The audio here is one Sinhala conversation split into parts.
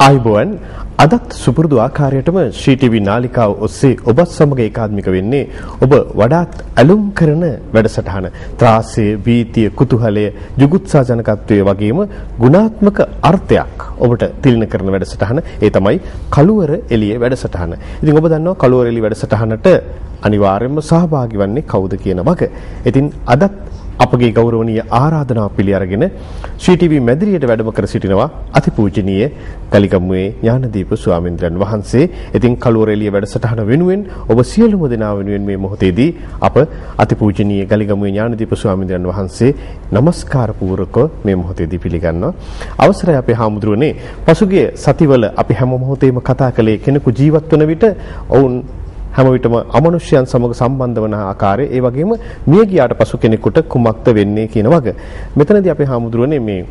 ආයිබෝවන් අදත් සුපුරුදු ආකාරයටම ශ්‍රී ටීවී නාලිකාව ඔස්සේ ඔබත් සමග ඒකාත්මික වෙන්නේ ඔබ වඩාත් ඇලුම් කරන වැඩසටහන ත්‍රාසය, වීතිය, කුතුහලය, ජුගුත්සා ජනකත්වයේ වගේම ගුණාත්මක අර්ථයක් ඔබට තිලින කරන වැඩසටහන ඒ තමයි කළුවර එළියේ වැඩසටහන. ඉතින් ඔබ දන්නවා කළුවර එළිය වැඩසටහනට අනිවාර්යයෙන්ම සහභාගී වන්නේ කවුද කියන වග. ඉතින් අදත් අපගේ ගෞරවනීය ආරාධනාව පිළි අරගෙන ශ්‍රී ටීවී මැදිරියට වැඩම කර සිටිනවා අතිපූජනීය ගලිගමුවේ ඥානදීප ස්වාමීන්ද්‍රයන් වහන්සේ. ඉතින් කළුවරෙලිය වැඩසටහන වෙනුවෙන් ඔබ සියලුම දෙනා වෙනුවෙන් මේ මොහොතේදී අප අතිපූජනීය ගලිගමුවේ ඥානදීප ස්වාමීන්ද්‍රයන් වහන්සේ নমස්කාර පූර්වකව මේ මොහොතේදී පිළිගන්නවා. අවසරයි අපේ හාමුදුරනේ පසුගිය සතිවල අපි හැම මොහොතේම කතා කළේ කෙනෙකු ජීවත් වන විට ඔවුන් හැම විටම අමනුෂ්‍යයන් සමග සම්බන්ධ වන ආකාරය ඒ වගේම මිය ගියාට පසු කෙනෙකුට කුමක්ද වෙන්නේ කියන වග. මෙතනදී අපේ හාමුදුරනේ මේ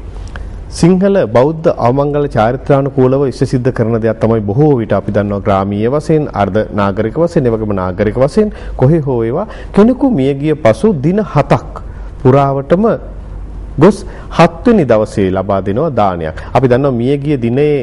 සිංහල බෞද්ධ අවමංගල චාරිත්‍රානුකූලව ඉෂ්ට සිද්ධ කරන දෙයක් තමයි බොහෝ විට අපි දන්නවා ග්‍රාමීය වශයෙන් අර්ධ නාගරික වශයෙන් ඒ වගේම නාගරික වශයෙන් කොහේ හෝ ඒවා කෙනෙකු මිය ගිය පසු දින 7ක් පුරාවටම ගොස් 7 වෙනි දවසේ ලබා දෙනවා දානයක්. අපි දන්නවා මියගිය දිනේ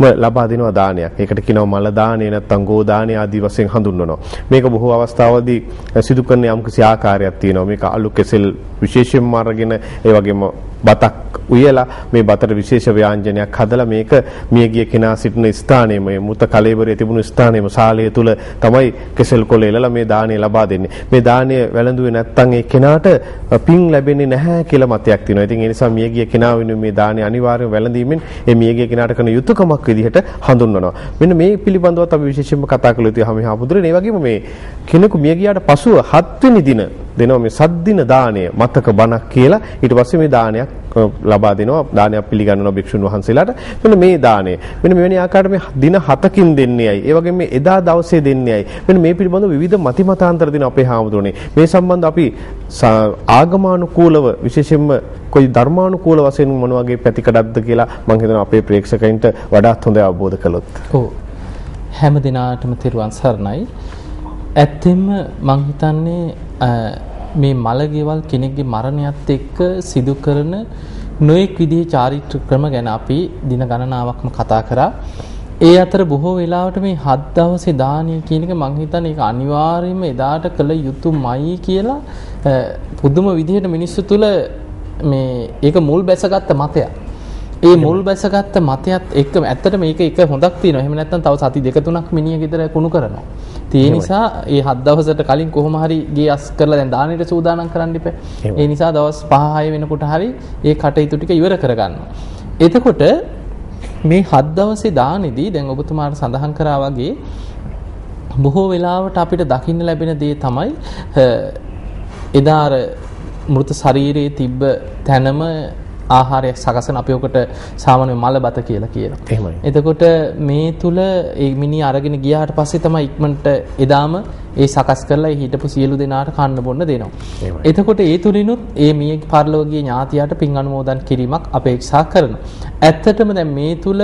ලබා දෙනවා දානයක්. ඒකට කියනවා මල දානය නැත්නම් ගෝ දානය ආදී වශයෙන් හඳුන්වනවා. මේක බොහෝ අවස්ථාවලදී සිදු කරන යම්කිසි ආකාරයක් තියෙනවා. මේක අලු කෙසෙල් විශේෂයෙන්ම අරගෙන ඒ වගේම බතක් උයලා මේ බතට විශේෂ ව්‍යාංජනයක් හදලා මේක මියගිය කෙනා සිටින ස්ථානයේම මුත කලෙබරේ තිබුණු ස්ථානයේම ශාලය තුල තමයි කෙසෙල් කොළ එලලා මේ දාණය ලබා දෙන්නේ. මේ දාණය වැළඳුවේ නැත්නම් ඒ කෙනාට පින් ලැබෙන්නේ නැහැ කියලා මතයක් තියෙනවා. ඉතින් ඒ නිසා මියගිය කෙනා වෙනුවෙන් මේ දාණය අනිවාර්යයෙන් වැළඳීමෙන් ඒ මියගිය කෙනාට කරන යුතුයකමක් විදිහට හඳුන්වනවා. මෙන්න මේ පිළිබඳවත් අපි විශේෂයෙන්ම කතා කළ යුතුයි හැම හාමුදුරනේ. ඒ වගේම මේ කෙනෙකු මිය ගියාට පසුව 7 වෙනි දින දෙනවා මේ සද්දින දාණය මතක බණක් කියලා. ඊට පස්සේ මේ දානයක් ලබා දෙනවා. දානයක් පිළිගන්නවා භික්ෂුන් වහන්සේලාට. මෙන්න මේ දාණය මෙන්න මෙවැනි ආකාරයට මේ දින 7කින් දෙන්නේයි ඒ වගේම මේ එදා දවසේ දෙන්නේයි මෙන්න මේ පිළිබඳව විවිධ මති මතාන්තර දෙන අපේ හාමුදුරනේ. මේ සම්බන්ධ අපි ආගමානුකූලව විශේෂයෙන්ම කොයි ධර්මානුකූල වශයෙන් මොන වගේ පැතිකඩක්ද කියලා මම හිතනවා අපේ ප්‍රේක්ෂකයින්ට වඩාත් හොඳ අවබෝධ කළොත්. ඔව්. හැම දිනාටම තෙරුවන් සරණයි. ඇත්තෙන්ම මං හිතන්නේ මේ මළගෙවල් කෙනෙක්ගේ මරණයත් එක්ක සිදු කරන නොඑක් විදිහේ චාරිත්‍ර ක්‍රම ගැන අපි දින ගණනාවක්ම කතා කරා. ඒ අතර බොහෝ වෙලාවට මේ හත් දවසේ දානය කියන එක මං හිතන්නේ ඒක අනිවාර්යයෙන්ම එදාට කළ යුතුමයි කියලා පුදුම විදිහට මිනිස්සු තුල මේ ඒක මුල් බැසගත්ත මතයක්. ඒ මුල් බැසගත්ත මතයත් එක්ක ඇත්තට මේක එක හොඳක් තියෙනවා. එහෙම නැත්නම් තව සති දෙක තුනක් මිනිහ ගෙදර කුණු කරනවා. ඒ නිසා ඒ හත් දවසට කලින් කොහොම හරි ගේ අස් කරලා දැන් දානෙට සූදානම් කරන්න ඉපේ. ඒ නිසා දවස් 5 6 වෙනකොට හරි ඒ කටයුතු ටික ඉවර කරගන්න. එතකොට මේ හත් දවසේ දානේදී දැන් ඔබතුමාට සඳහන් කරා වගේ බොහෝ වෙලාවට අපිට දකින්න ලැබෙන දේ තමයි එදා මෘත ශරීරයේ තිබ්බ තැනම ආහාරයක් සකසන අපි ඔකට සාමාන්‍ය මල බත කියලා කියනවා. එහෙමයි. එතකොට මේ තුල ඒ මිනි අරගෙන ගියාට පස්සේ තමයි ඉක්මනට එදාම ඒ සකස් කරලා හිටපු සියලු දෙනාට කන්න බොන්න දෙනවා. එතකොට ඒ තුලිනුත් ඒ මිය පරලෝකීය ඥාතියට පින් අනුමෝදන් කිරීමක් අපේක්ෂා කරනවා. ඇත්තටම දැන් මේ තුල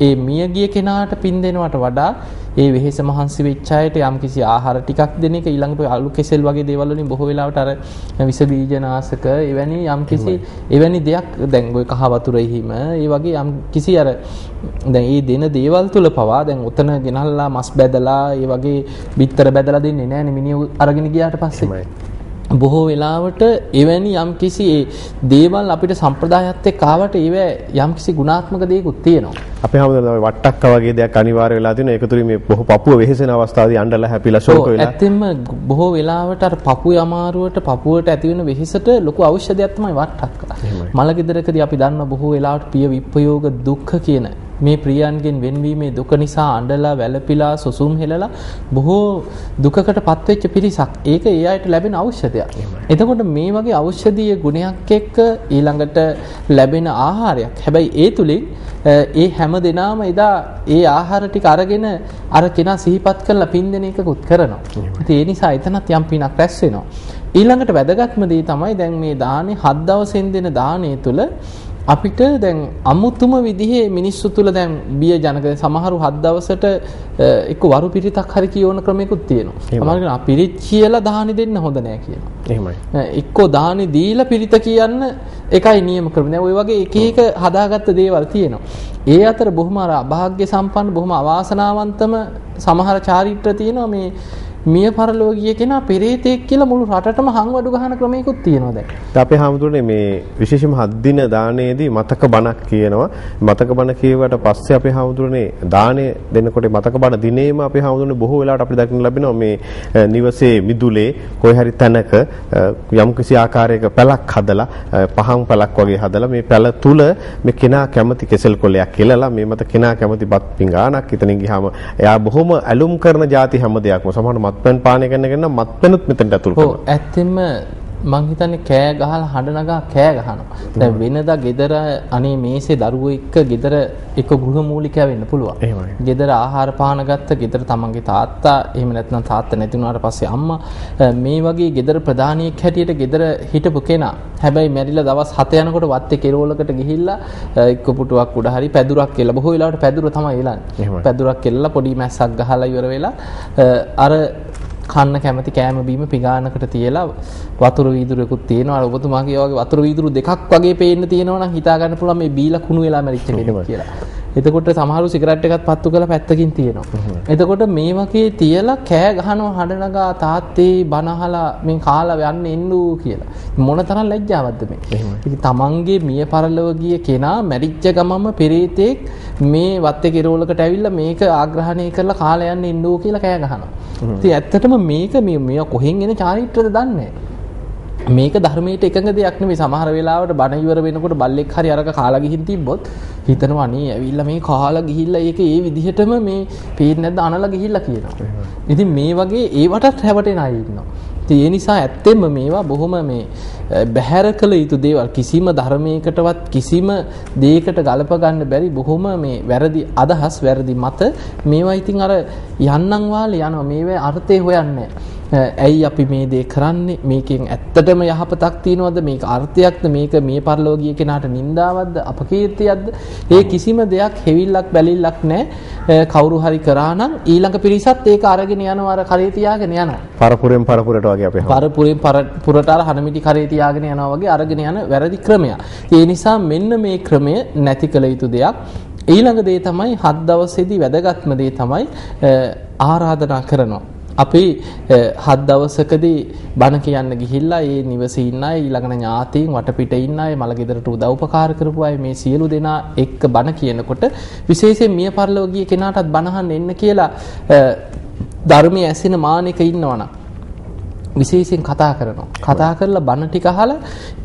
ඒ මියගිය කෙනාට පින් දෙනවට වඩා ඒ වෙහෙස මහන්සි වෙච්ච අයට යම්කිසි ආහාර ටිකක් දෙන එක ඊළඟට අලු කෙසෙල් වගේ දේවල් වලින් බොහෝ වෙලාවට අර විස බීජනාශක එවැනි යම්කිසි එවැනි දෙයක් දැන් ওই කහ වතුරෙහිම ඒ වගේ යම්කිසි අර දැන් මේ දෙන දේවල් තුල පවා දැන් උතන ගෙනල්ලා මස් බැදලා ඒ වගේ බිත්තර බැදලා දෙන්නේ නැහැ නේ මිනිහ අරගෙන ගියාට පස්සේ බොහෝ වෙලාවට එවැනි යම්කිසි දේවල් අපිට සම්ප්‍රදායත් එක්ක ආවට ඒව යම්කිසි ගුණාත්මක දේකුත් තියෙනවා. අපේ හැමෝටම වට්ටක්ක වගේ දෙයක් අනිවාර්ය වෙලා තියෙනවා. ඒකතුලින් මේ බොහෝ පපුව වෙහෙසෙන අවස්ථාවේදී අඬලා හැපිලා ෂෝක වෙලා. ඇත්තෙන්ම බොහෝ වෙලාවට අර පපුවේ අමාරුවට පපුවට ඇති වෙන වෙහෙසට ලොකු ඖෂධයක් තමයි වට්ටක්ක. මලගෙදරකදී අපි දන්න බොහෝ වෙලාවට පිය විප්‍රයෝග දුක්ඛ කියන මේ ප්‍රියයන්ගෙන් වෙන්වීමේ දුක නිසා අඬලා වැළපිලා සුසුම් හෙලලා බොහෝ දුකකට පත්වෙච්ච පිරිසක්. ඒක ඒ අයට ලැබෙන ඖෂධයක්. එතකොට මේ වගේ ඖෂධීය ගුණයක් එක්ක ඊළඟට ලැබෙන ආහාරයක්. හැබැයි ඒ තුලින් ඒ හැම දිනාම එදා ඒ ආහාර ටික අරගෙන අර කෙනා සිහිපත් කරලා පින් දෙන එකකුත් කරනවා. ඉතින් ඒ නිසා එතනත් යම් පිනක් රැස් වෙනවා. ඊළඟට වැදගත්ම දේ තමයි දැන් මේ දානේ හත් දවසෙන් දෙන දානේ තුල අපිට දැන් අමුතුම විදිහේ මිනිස්සු තුල දැන් බිය ජනක සමහරු හත් දවසට එක්ක වරු පිරිතක් හරි කියවන ක්‍රමයකුත් තියෙනවා. සමහර පිරිත් කියලා දාහනි දෙන්න හොඳ නෑ කියනවා. එහෙමයි. එක්කෝ දානි දීලා පිරිත කියන්න එකයි නියම ක්‍රම. දැන් ওই වගේ එක එක හදාගත්ත දේවල් තියෙනවා. ඒ අතර බොහොම අර අභාග්‍ය සම්පන්න බොහොම අවාසනාවන්තම සමහර චාරිත්‍ර තියෙනවා මේ මිය පරලෝ ගිය කෙනා පෙරේතෙක් කියලා මුළු රටටම හංවඩු ගහන ක්‍රමයකුත් තියෙනවා දැන්. අපේ හාමුදුරනේ මේ විශේෂම හත් දින දානයේදී මතක බණක් කියනවා. මතක බණ කියවට පස්සේ අපේ හාමුදුරනේ දානය දෙනකොට මතක බණ දිනේම අපේ හාමුදුරනේ බොහෝ වෙලාවට අපිට දකින්න ලැබෙනවා මේ නිවසේ මිදුලේ කොයි හරි තැනක යම් කිසි ආකාරයක පැලක් හදලා පහන් පැලක් වගේ හදලා මේ පැල තුල මේ කෙනා කැමති කෙසෙල් කොලයක් කෙලලා මේ මත කෙනා කැමති බත් පිඟානක් ඉතින් ගියාම එයා බොහොම ඇලුම් කරන ಜಾති හැම දෙයක්ම සමහර මත්පැන් පානය කරන කෙනා මත්පැනුත් මෙතනට ඇතුල් කරනවා. ඔව් ඇත්තෙන්ම මං හිතන්නේ කෑ ගහලා හඬ නගා කෑ ගහනවා. දැන් වෙනදා ගෙදර අනේ මේසේ දරුවෝ එක්ක ගෙදර එක ගෘහ මූලිකයා වෙන්න පුළුවන්. එහෙමයි. ගෙදර ආහාර පාන ගත්ත ගෙදර තමන්ගේ තාත්තා එහෙම නැත්නම් තාත්තා නැති වුණාට පස්සේ අම්මා මේ වගේ ගෙදර ප්‍රධානියෙක් හැටියට ගෙදර හිටපු කෙනා. හැබැයි මැරිලා දවස් 7 යනකොට වත්තේ කෙරවලකට ගිහිල්ලා එක්ක පුටුවක් උඩ හරි පැදුරක් කියලා බොහෝ වෙලාවට පැදුර තමයි එලන්නේ. පැදුරක් කෙල්ලලා පොඩි මැස්සක් ගහලා ඉවර වෙලා අර කන්න කැමති කෑම බීම පිඟානකට තියලා වතුර වීදුරුවකුත් තියෙනවා. ඔබතුමාගේ වගේ වතුර වීදුරු දෙකක් වගේ පේන්න තියෙනවා නම් හිතා ගන්න පුළුවන් මේ බීලා කුණු වෙලා මැරිච්ච කෙනෙක් කියලා. එතකොට සමහරු සිගරට් එකක් පත්තු කරලා පැත්තකින් තියෙනවා. එතකොට මේ වගේ තියලා කෑ ගහනවා හඬ නගා තාත්තේ බනහලා මේ කාලා යන්න එන්නු කියලා. මොන තරම් ලැජ්ජාවක්ද මේ. ඉතින් තමන්ගේ මිය පරලව ගිය කෙනා මැරිච්ච ගමම පෙරේතෙක් මේ වත්තේ කෙරවලකට ඇවිල්ලා මේක ආග්‍රහණය කරලා කාලා යන්න එන්නු කියලා කෑ ගහනවා. ඉතින් ඇත්තටම මේක මේ කොහෙන් එන චාරිත්‍රද දන්නේ මේක ධර්මයට එකඟ දෙයක් නෙමෙයි. සමහර වෙලාවට බණ ඉවර වෙනකොට බල්ලෙක් හරි අරක කාලා ගිහින් තිබ්බොත් හිතනවා අනේ ඇවිල්ලා මේ කාලා ගිහිල්ලා ඒක ඒ විදිහටම මේ පේන්නේ නැද්ද? අනලා ගිහිල්ලා කියනවා. ඉතින් මේ වගේ ඒවටත් හැවටෙන අය ඉන්නවා. ඉතින් ඒ නිසා ඇත්තෙන්ම මේවා බොහොම මේ බැහැර කළ යුතු දේවල්. කිසිම ධර්මයකටවත් කිසිම දෙයකට ගලප ගන්න බැරි බොහොම මේ වැරදි අදහස් වැරදි මත මේවා ඉතින් අර යන්නම් වාලේ යනවා. මේවේ අර්ථය හොයන්නේ ඇයි අපි මේ දේ කරන්නේ? මේකෙන් ඇත්තටම යහපතක් තියනවද? මේක අර්ථයක්ද? මේක මේ පරලෝකීය කෙනාට නින්දාවක්ද අපකීර්තියක්ද? ඒ කිසිම දෙයක් හෙවිල්ලක් බැලිල්ලක් නැහැ කවුරු හරි කරා නම් ඊළඟ පිරිසත් ඒක අරගෙන යනවා අර කරේ තියාගෙන යනවා. පරපුරෙන් පරපුරට වගේ අපේ පරපුරෙන් පරපුරට අර හනමිටි කරේ තියාගෙන යනවා වගේ අරගෙන යන වැරදි ක්‍රමයක්. ඒ නිසා මෙන්න මේ ක්‍රමය නැති කළ යුතු දෙයක්. ඊළඟ දේ තමයි හත් දවසේදී වැදගත්ම දේ තමයි ආරාධනා කරනවා අපි හත් දවසකදී බණ කියන්න ගිහිල්ලා ඒ නිවසේ ඉන්න අය ඊළඟන ඥාතීන් වටපිට ඉන්න අය මලගෙදරට උදව් උපකාර කරපු අය මේ සියලු දෙනා එක්ක බණ කියනකොට විශේෂයෙන් මිය පරලොව ගිය කෙනාටත් බණහන්න එන්න කියලා ධර්මයේ ඇසෙන මානෙක ඉන්නවනම් විශේෂයෙන් කතා කරනවා. කතා කරලා බණ ටික අහලා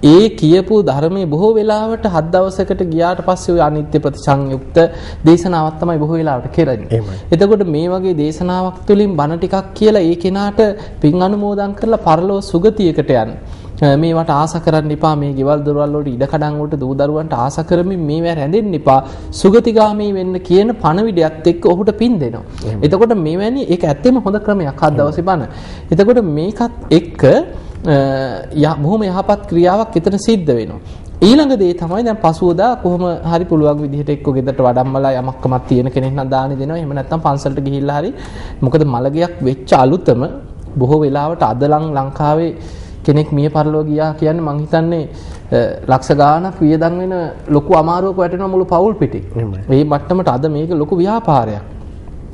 ඒ කියපු ධර්මයේ බොහෝ වෙලාවට හත් දවසකට ගියාට පස්සේ ওই අනිත්‍ය ප්‍රතිසංයුක්ත දේශනාවක් තමයි බොහෝ වෙලාවට කරන්නේ. එතකොට මේ වගේ දේශනාවක් තුළින් බණ ටිකක් කියලා ඒ කෙනාට පින් අනුමෝදන් කරලා පරලෝ සුගතියකට යන්න. මේවට ආස කරන්න එපා මේ ගෙවල් දොරවල් වලට ඉඩ කඩන් වලට දූ දරුවන්ට ආස කරමින් මේවා රැඳෙන්න එපා සුගතිගාමී වෙන්න කියන පණවිඩයත් එක්ක ඔහුට පින් දෙනවා. එතකොට මේවැනි ඒක ඇත්තෙම හොඳ ක්‍රමයක් හත් දවසේ බණ. එතකොට මේකත් එක්ක බොහොම යහපත් ක්‍රියාවක් එතන සිද්ධ වෙනවා. ඊළඟ දේ තමයි දැන් පසුවදා කොහොම හරි පුළුවන් විදිහට එක්ක ගෙදරට වඩම්මලා යමක්කමක් තියෙන කෙනෙක් නම් දානි දෙනවා. එහෙම නැත්නම් පන්සලට ගිහිල්ලා හරි මොකද මලගයක් වෙච්ච අලුතම බොහෝ වෙලාවට අදලන් ලංකාවේ කෙනෙක් මිය පරලෝ ගියා කියන්නේ මං හිතන්නේ ලක්ෂ ගාණක් වියදම් වෙන ලොකු අමාරුවක වැටෙනවා මුළු පවුල් පිටි. මේ මට්ටමට අද මේක ලොකු ව්‍යාපාරයක්.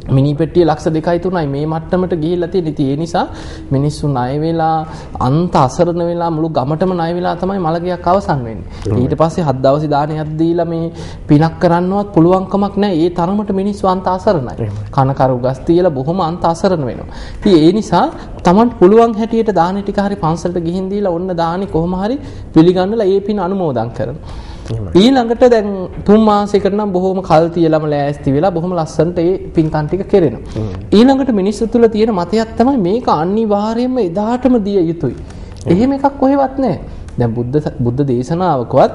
මිනි පෙට්ටිය ලක්ෂ 2යි 3යි මේ මට්ටමට ගිහිල්ලා තියෙන. ඉතින් ඒ නිසා මිනිස්සු ණය වෙලා අන්ත අසරණ වෙලා මුළු ගමටම ණය වෙලා තමයි මලගියක් අවසන් වෙන්නේ. ඊට පස්සේ හත් දවසේ දානයක් දීලා මේ පිනක් කරන්නවත් පුළුවන්කමක් නැහැ. ඒ තරමට මිනිස්සු අන්ත අසරණයි. කන කරු ගස් තියලා බොහොම අන්ත අසරණ වෙනවා. ඉතින් ඒ නිසා Tamanට පුළුවන් හැටියට දාන ටික හරි පන්සලට ගිහින් දීලා ඔන්න දානි කොහොම හරි පිළිගන්නලා ඒ පින අනුමෝදන් කරනවා. ඊළඟට දැන් තුන් මාසයකට නම් බොහොම කල් තියලම ලෑස්ති වෙලා බොහොම ලස්සනට ඒ පින්කම් ටික කෙරෙනවා. ඊළඟට මිනිස්සු තුල තියෙන මතයක් තමයි මේක අනිවාර්යයෙන්ම එදාටම දිය යුතුයි. එහෙම එකක් කොහෙවත් නැහැ. දැන් බුද්ධ බුද්ධ දේශනාවකවත්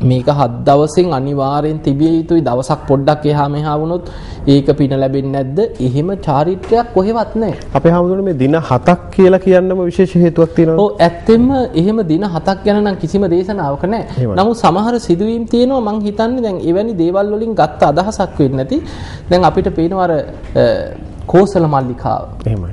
මේක හත් දවසෙන් අනිවාර්යෙන් තිබිය යුතුයි දවසක් පොඩ්ඩක් එහා මෙහා වුණොත් ඒක පින ලැබෙන්නේ නැද්ද? එහෙම චාරිත්‍රයක් කොහෙවත් නැහැ. අපේ හැමෝටම මේ දින 7ක් කියලා කියන්නම විශේෂ හේතුවක් තියෙනවා. ඔව් ඇත්තෙන්ම එහෙම දින 7ක් ගැන නම් කිසිම දේශනාවක නැහැ. නමුත් සමහර සිදුවීම් තියෙනවා මං හිතන්නේ දැන් එවැනි දේවල් වලින් ගත්ත අදහසක් වෙන්නේ නැති. දැන් අපිට පේනවා කෝසල මල්ලිකාව.